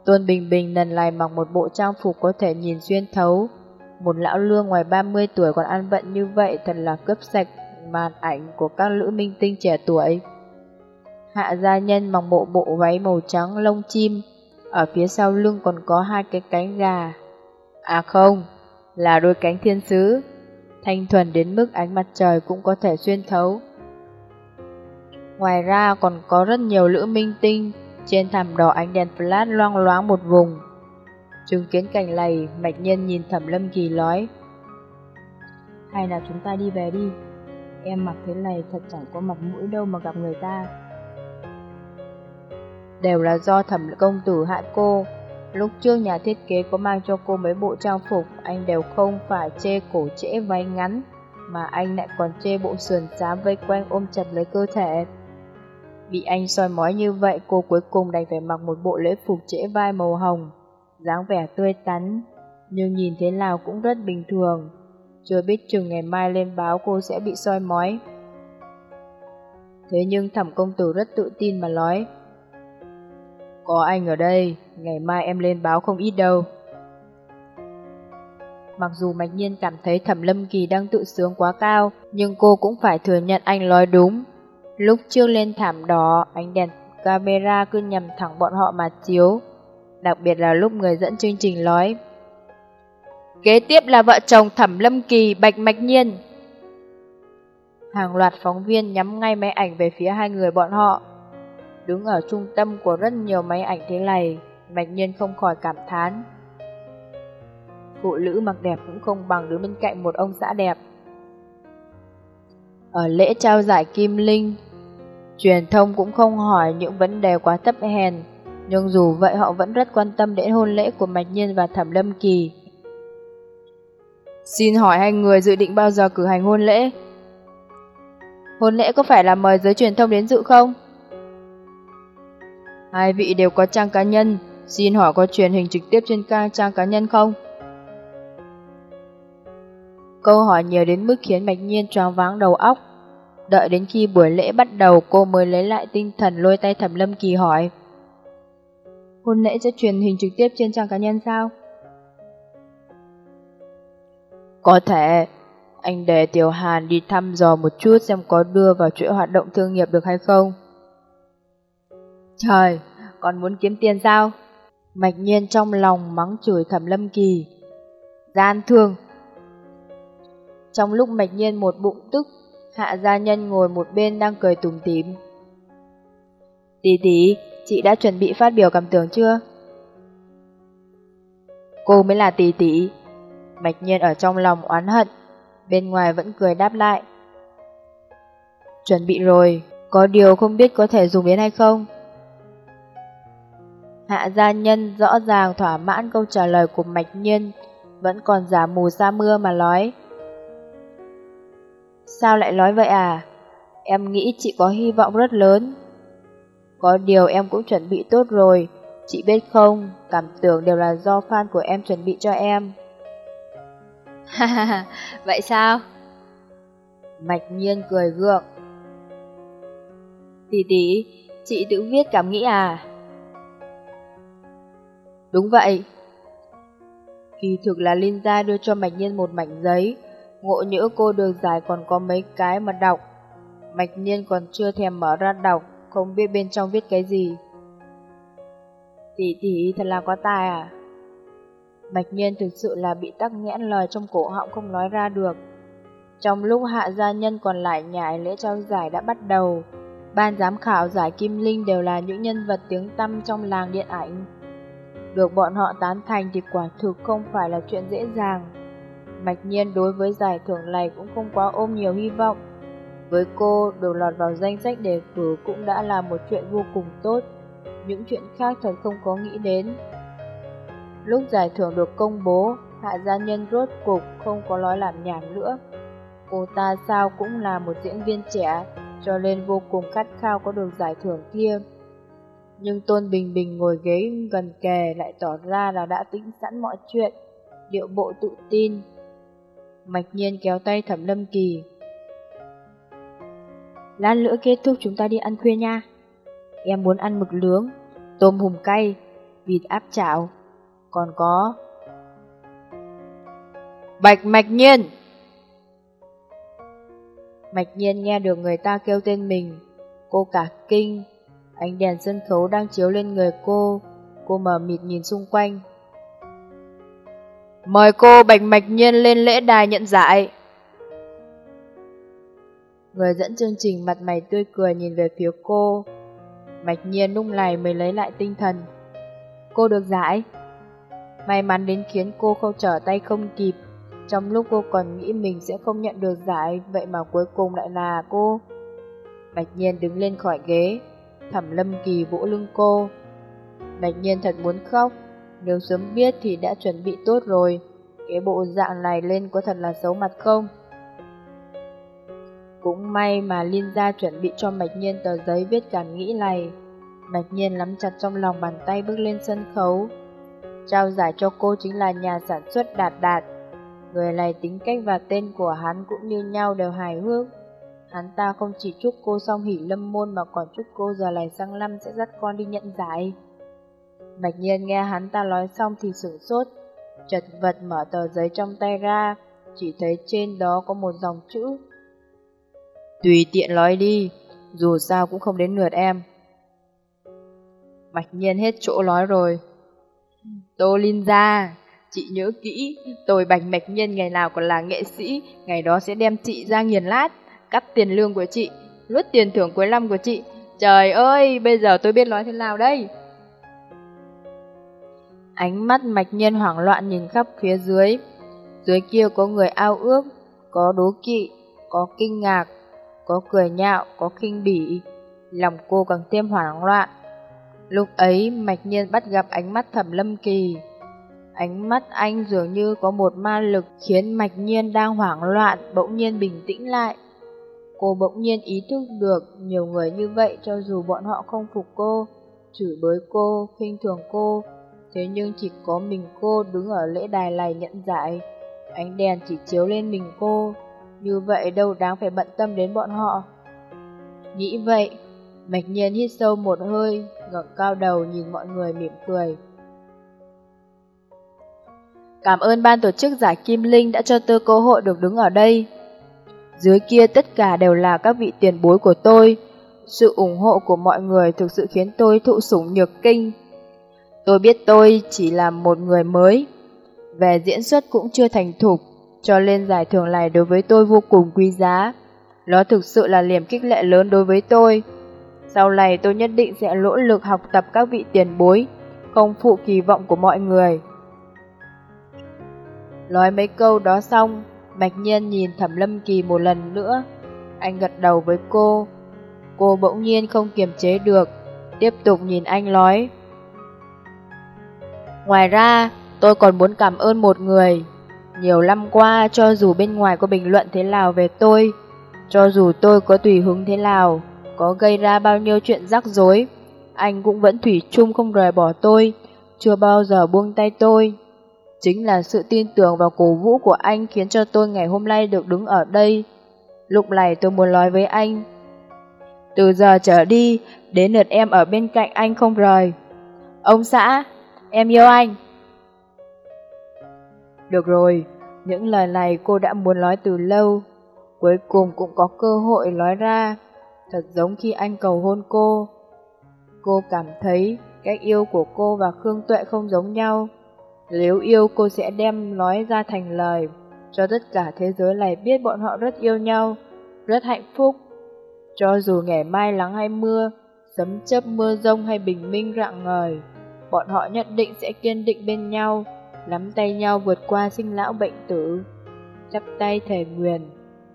Tuân Bình Bình lần này mặc một bộ trang phục có thể nhìn xuyên thấu. Một lão lương ngoài 30 tuổi còn ăn vận như vậy thật là cướp sạch màn ảnh của các lữ minh tinh trẻ tuổi. Hạ gia nhân mặc bộ bộ váy màu trắng lông chim, ở phía sau lưng còn có hai cái cánh gà. À không, là đôi cánh thiên sứ thanh thuần đến mức ánh mặt trời cũng có thể xuyên thấu. Ngoài ra còn có rất nhiều lữ minh tinh, trên thảm đỏ ánh đèn flash loang loáng một vùng. Chứng kiến cảnh này, Mạch Nhân nhìn Thẩm Lâm Kỳ nói, hay là chúng ta đi về đi, Em mặc thế này thật chẳng có mặt mũi đâu mà gặp người ta. Đều là do thẩm công tử hại cô. Lúc trước nhà thiết kế có mang cho cô mấy bộ trang phục, anh đều không phải chê cổ trễ váy ngắn, mà anh lại còn chê bộ sườn xám vây quanh ôm chặt lấy cơ thể. Bị anh soi mói như vậy, cô cuối cùng đành phải mặc một bộ lễ phục trễ vai màu hồng, dáng vẻ tươi tắn, nhưng nhìn thế nào cũng rất bình thường. Chưa biết chừng ngày mai lên báo cô sẽ bị soi mói. Thế nhưng thẩm công tử rất tự tin mà nói. Có anh ở đây, ngày mai em lên báo không ít đâu. Mặc dù Mạch Nhiên cảm thấy Thẩm Lâm Kỳ đang tự sướng quá cao, nhưng cô cũng phải thừa nhận anh nói đúng. Lúc trước lên thảm đỏ, ánh đèn camera cứ nhằm thẳng bọn họ mà chiếu. Đặc biệt là lúc người dẫn chương trình nói. Kế tiếp là vợ chồng Thẩm Lâm Kỳ, Bạch Mạch Nhiên. Hàng loạt phóng viên nhắm ngay máy ảnh về phía hai người bọn họ. Đứng ở trung tâm của rất nhiều máy ảnh thế này, Mạch Nhiên không khỏi cảm thán. Phụ nữ mặc đẹp cũng không bằng đứng bên cạnh một ông xã đẹp. Ở lễ trao giải Kim Linh, truyền thông cũng không hỏi những vấn đề quá thấp hèn, nhưng dù vậy họ vẫn rất quan tâm đến hôn lễ của Mạch Nhiên và Thẩm Lâm Kỳ. Xin hỏi hai người dự định bao giờ cử hành hôn lễ? Hôn lễ có phải là mời giới truyền thông đến dự không? Hai vị đều có trang cá nhân, xin hỏi có truyền hình trực tiếp trên trang cá nhân không? Câu hỏi nhiều đến mức khiến Mạch Nhiên choáng váng đầu óc. Đợi đến khi buổi lễ bắt đầu cô mới lấy lại tinh thần lôi tay Thẩm Lâm Kỳ hỏi. Hôn lễ sẽ truyền hình trực tiếp trên trang cá nhân sao? Có thể, anh để Tiểu Hàn đi thăm dò một chút xem có đưa vào chuỗi hoạt động thương nghiệp được hay không. Trời, còn muốn kiếm tiền sao? Mạch nhiên trong lòng mắng chửi thẩm lâm kỳ. Gian thương. Trong lúc mạch nhiên một bụng tức, hạ gia nhân ngồi một bên đang cười tủm tỉm. Tỷ tỷ, chị đã chuẩn bị phát biểu cảm tưởng chưa? Cô mới là tỷ tỷ. Mạch nhiên ở trong lòng oán hận, bên ngoài vẫn cười đáp lại. Chuẩn bị rồi, có điều không biết có thể dùng đến hay không? Hạ gia nhân rõ ràng thỏa mãn câu trả lời của Mạch Nhiên, vẫn còn giả mù sa mưa mà nói. Sao lại nói vậy à? Em nghĩ chị có hy vọng rất lớn. Có điều em cũng chuẩn bị tốt rồi, chị biết không, cảm tưởng đều là do fan của em chuẩn bị cho em. Ha ha ha, vậy sao? Mạch Nhiên cười gượng. Tỷ tỷ, chị tự viết cảm nghĩ à? Đúng vậy. Kỳ thực là Linda đưa cho Mạch Nhiên một mảnh giấy, ngộ nhỡ cô được giải còn có mấy cái mà đọc. Mạch Nhiên còn chưa thèm mở ra đọc, không biết bên trong viết cái gì. Tỷ tỷ thật là có tài à? Bạch Nhiên thực sự là bị tắc nghẽn lời trong cổ họng không nói ra được. Trong lúc hạ gia nhân còn lại nhảy lễ trao giải đã bắt đầu, ban giám khảo giải Kim Linh đều là những nhân vật tiếng tăm trong làng điện ảnh. Được bọn họ tán thành thì quả thực không phải là chuyện dễ dàng. Mạch nhiên đối với giải thưởng này cũng không quá ôm nhiều hy vọng. Với cô, được lọt vào danh sách đề cử cũng đã là một chuyện vô cùng tốt. Những chuyện khác thật không có nghĩ đến. Lúc giải thưởng được công bố, Hạ Gia Nhân rốt cục không có nói làm nhảm nữa. Cô ta sao cũng là một diễn viên trẻ, cho nên vô cùng khát khao có được giải thưởng kia. Nhưng Tôn Bình Bình ngồi ghế gần kề lại tỏ ra là đã tính sẵn mọi chuyện, điệu bộ tự tin. Mạch nhiên kéo tay Thẩm Lâm Kỳ. Lát nữa kết thúc chúng ta đi ăn khuya nha. Em muốn ăn mực lướng, tôm hùm cay, vịt áp chảo, còn có... Bạch Mạch Nhiên! Mạch Nhiên nghe được người ta kêu tên mình, cô cả kinh, Ánh đèn sân khấu đang chiếu lên người cô, cô mở mịt nhìn xung quanh. Mời cô Bạch Mạch Nhiên lên lễ đài nhận giải. Người dẫn chương trình mặt mày tươi cười nhìn về phía cô. Mạch Nhiên lúc này mới lấy lại tinh thần. Cô được giải. May mắn đến khiến cô không trở tay không kịp. Trong lúc cô còn nghĩ mình sẽ không nhận được giải, vậy mà cuối cùng lại là cô. Bạch Nhiên đứng lên khỏi ghế, Thẩm Lâm Kỳ vỗ lưng cô. Bạch Nhiên thật muốn khóc, nếu sớm biết thì đã chuẩn bị tốt rồi. Cái bộ dạng này lên có thật là xấu mặt không? Cũng may mà Liên gia chuẩn bị cho Bạch Nhiên tờ giấy viết cảm nghĩ này. Bạch Nhiên nắm chặt trong lòng bàn tay bước lên sân khấu. Trao giải cho cô chính là nhà sản xuất Đạt Đạt. Người này tính cách và tên của hắn cũng như nhau đều hài hước. Hắn ta không chỉ chúc cô xong hỉ lâm môn mà còn chúc cô giờ này sang năm sẽ dắt con đi nhận giải. Bạch nhiên nghe hắn ta nói xong thì sửng sốt, chật vật mở tờ giấy trong tay ra, chỉ thấy trên đó có một dòng chữ. Tùy tiện nói đi, dù sao cũng không đến lượt em. mạch nhiên hết chỗ nói rồi. Tô Linh ra, chị nhớ kỹ, tôi Bạch Mạch Nhiên ngày nào còn là nghệ sĩ, ngày đó sẽ đem chị ra nghiền lát, cắt tiền lương của chị, lướt tiền thưởng cuối năm của chị. Trời ơi, bây giờ tôi biết nói thế nào đây? Ánh mắt Mạch Nhiên hoảng loạn nhìn khắp phía dưới. Dưới kia có người ao ước, có đố kỵ, có kinh ngạc, có cười nhạo, có khinh bỉ. Lòng cô càng thêm hoảng loạn. Lúc ấy, Mạch Nhiên bắt gặp ánh mắt Thẩm Lâm Kỳ. Ánh mắt anh dường như có một ma lực khiến Mạch Nhiên đang hoảng loạn bỗng nhiên bình tĩnh lại. Cô bỗng nhiên ý thức được nhiều người như vậy cho dù bọn họ không phục cô, chửi bới cô, khinh thường cô, thế nhưng chỉ có mình cô đứng ở lễ đài này nhận giải. Ánh đèn chỉ chiếu lên mình cô, như vậy đâu đáng phải bận tâm đến bọn họ. Nghĩ vậy, Mạch Nhiên hít sâu một hơi, ngẩng cao đầu nhìn mọi người mỉm cười. Cảm ơn ban tổ chức giải Kim Linh đã cho tôi cơ hội được đứng ở đây. Dưới kia tất cả đều là các vị tiền bối của tôi. Sự ủng hộ của mọi người thực sự khiến tôi thụ sủng nhược kinh. Tôi biết tôi chỉ là một người mới. Về diễn xuất cũng chưa thành thục, cho nên giải thưởng này đối với tôi vô cùng quý giá. Nó thực sự là niềm kích lệ lớn đối với tôi. Sau này tôi nhất định sẽ nỗ lực học tập các vị tiền bối, không phụ kỳ vọng của mọi người. Nói mấy câu đó xong, Bạch Nhiên nhìn Thẩm Lâm Kỳ một lần nữa. Anh gật đầu với cô. Cô bỗng nhiên không kiềm chế được, tiếp tục nhìn anh nói. Ngoài ra, tôi còn muốn cảm ơn một người. Nhiều năm qua, cho dù bên ngoài có bình luận thế nào về tôi, cho dù tôi có tùy hứng thế nào, có gây ra bao nhiêu chuyện rắc rối, anh cũng vẫn thủy chung không rời bỏ tôi, chưa bao giờ buông tay tôi. Chính là sự tin tưởng và cổ vũ của anh khiến cho tôi ngày hôm nay được đứng ở đây. Lúc này tôi muốn nói với anh. Từ giờ trở đi, đến lượt em ở bên cạnh anh không rời. Ông xã, em yêu anh. Được rồi, những lời này cô đã muốn nói từ lâu. Cuối cùng cũng có cơ hội nói ra. Thật giống khi anh cầu hôn cô. Cô cảm thấy cách yêu của cô và Khương Tuệ không giống nhau. Nếu yêu cô sẽ đem nói ra thành lời, cho tất cả thế giới này biết bọn họ rất yêu nhau, rất hạnh phúc. Cho dù ngày mai nắng hay mưa, sấm chớp mưa rông hay bình minh rạng ngời, bọn họ nhất định sẽ kiên định bên nhau, nắm tay nhau vượt qua sinh lão bệnh tử, chắp tay thề nguyền,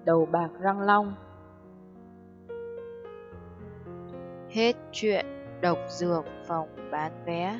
đầu bạc răng long. Hết chuyện độc dược phòng bán vé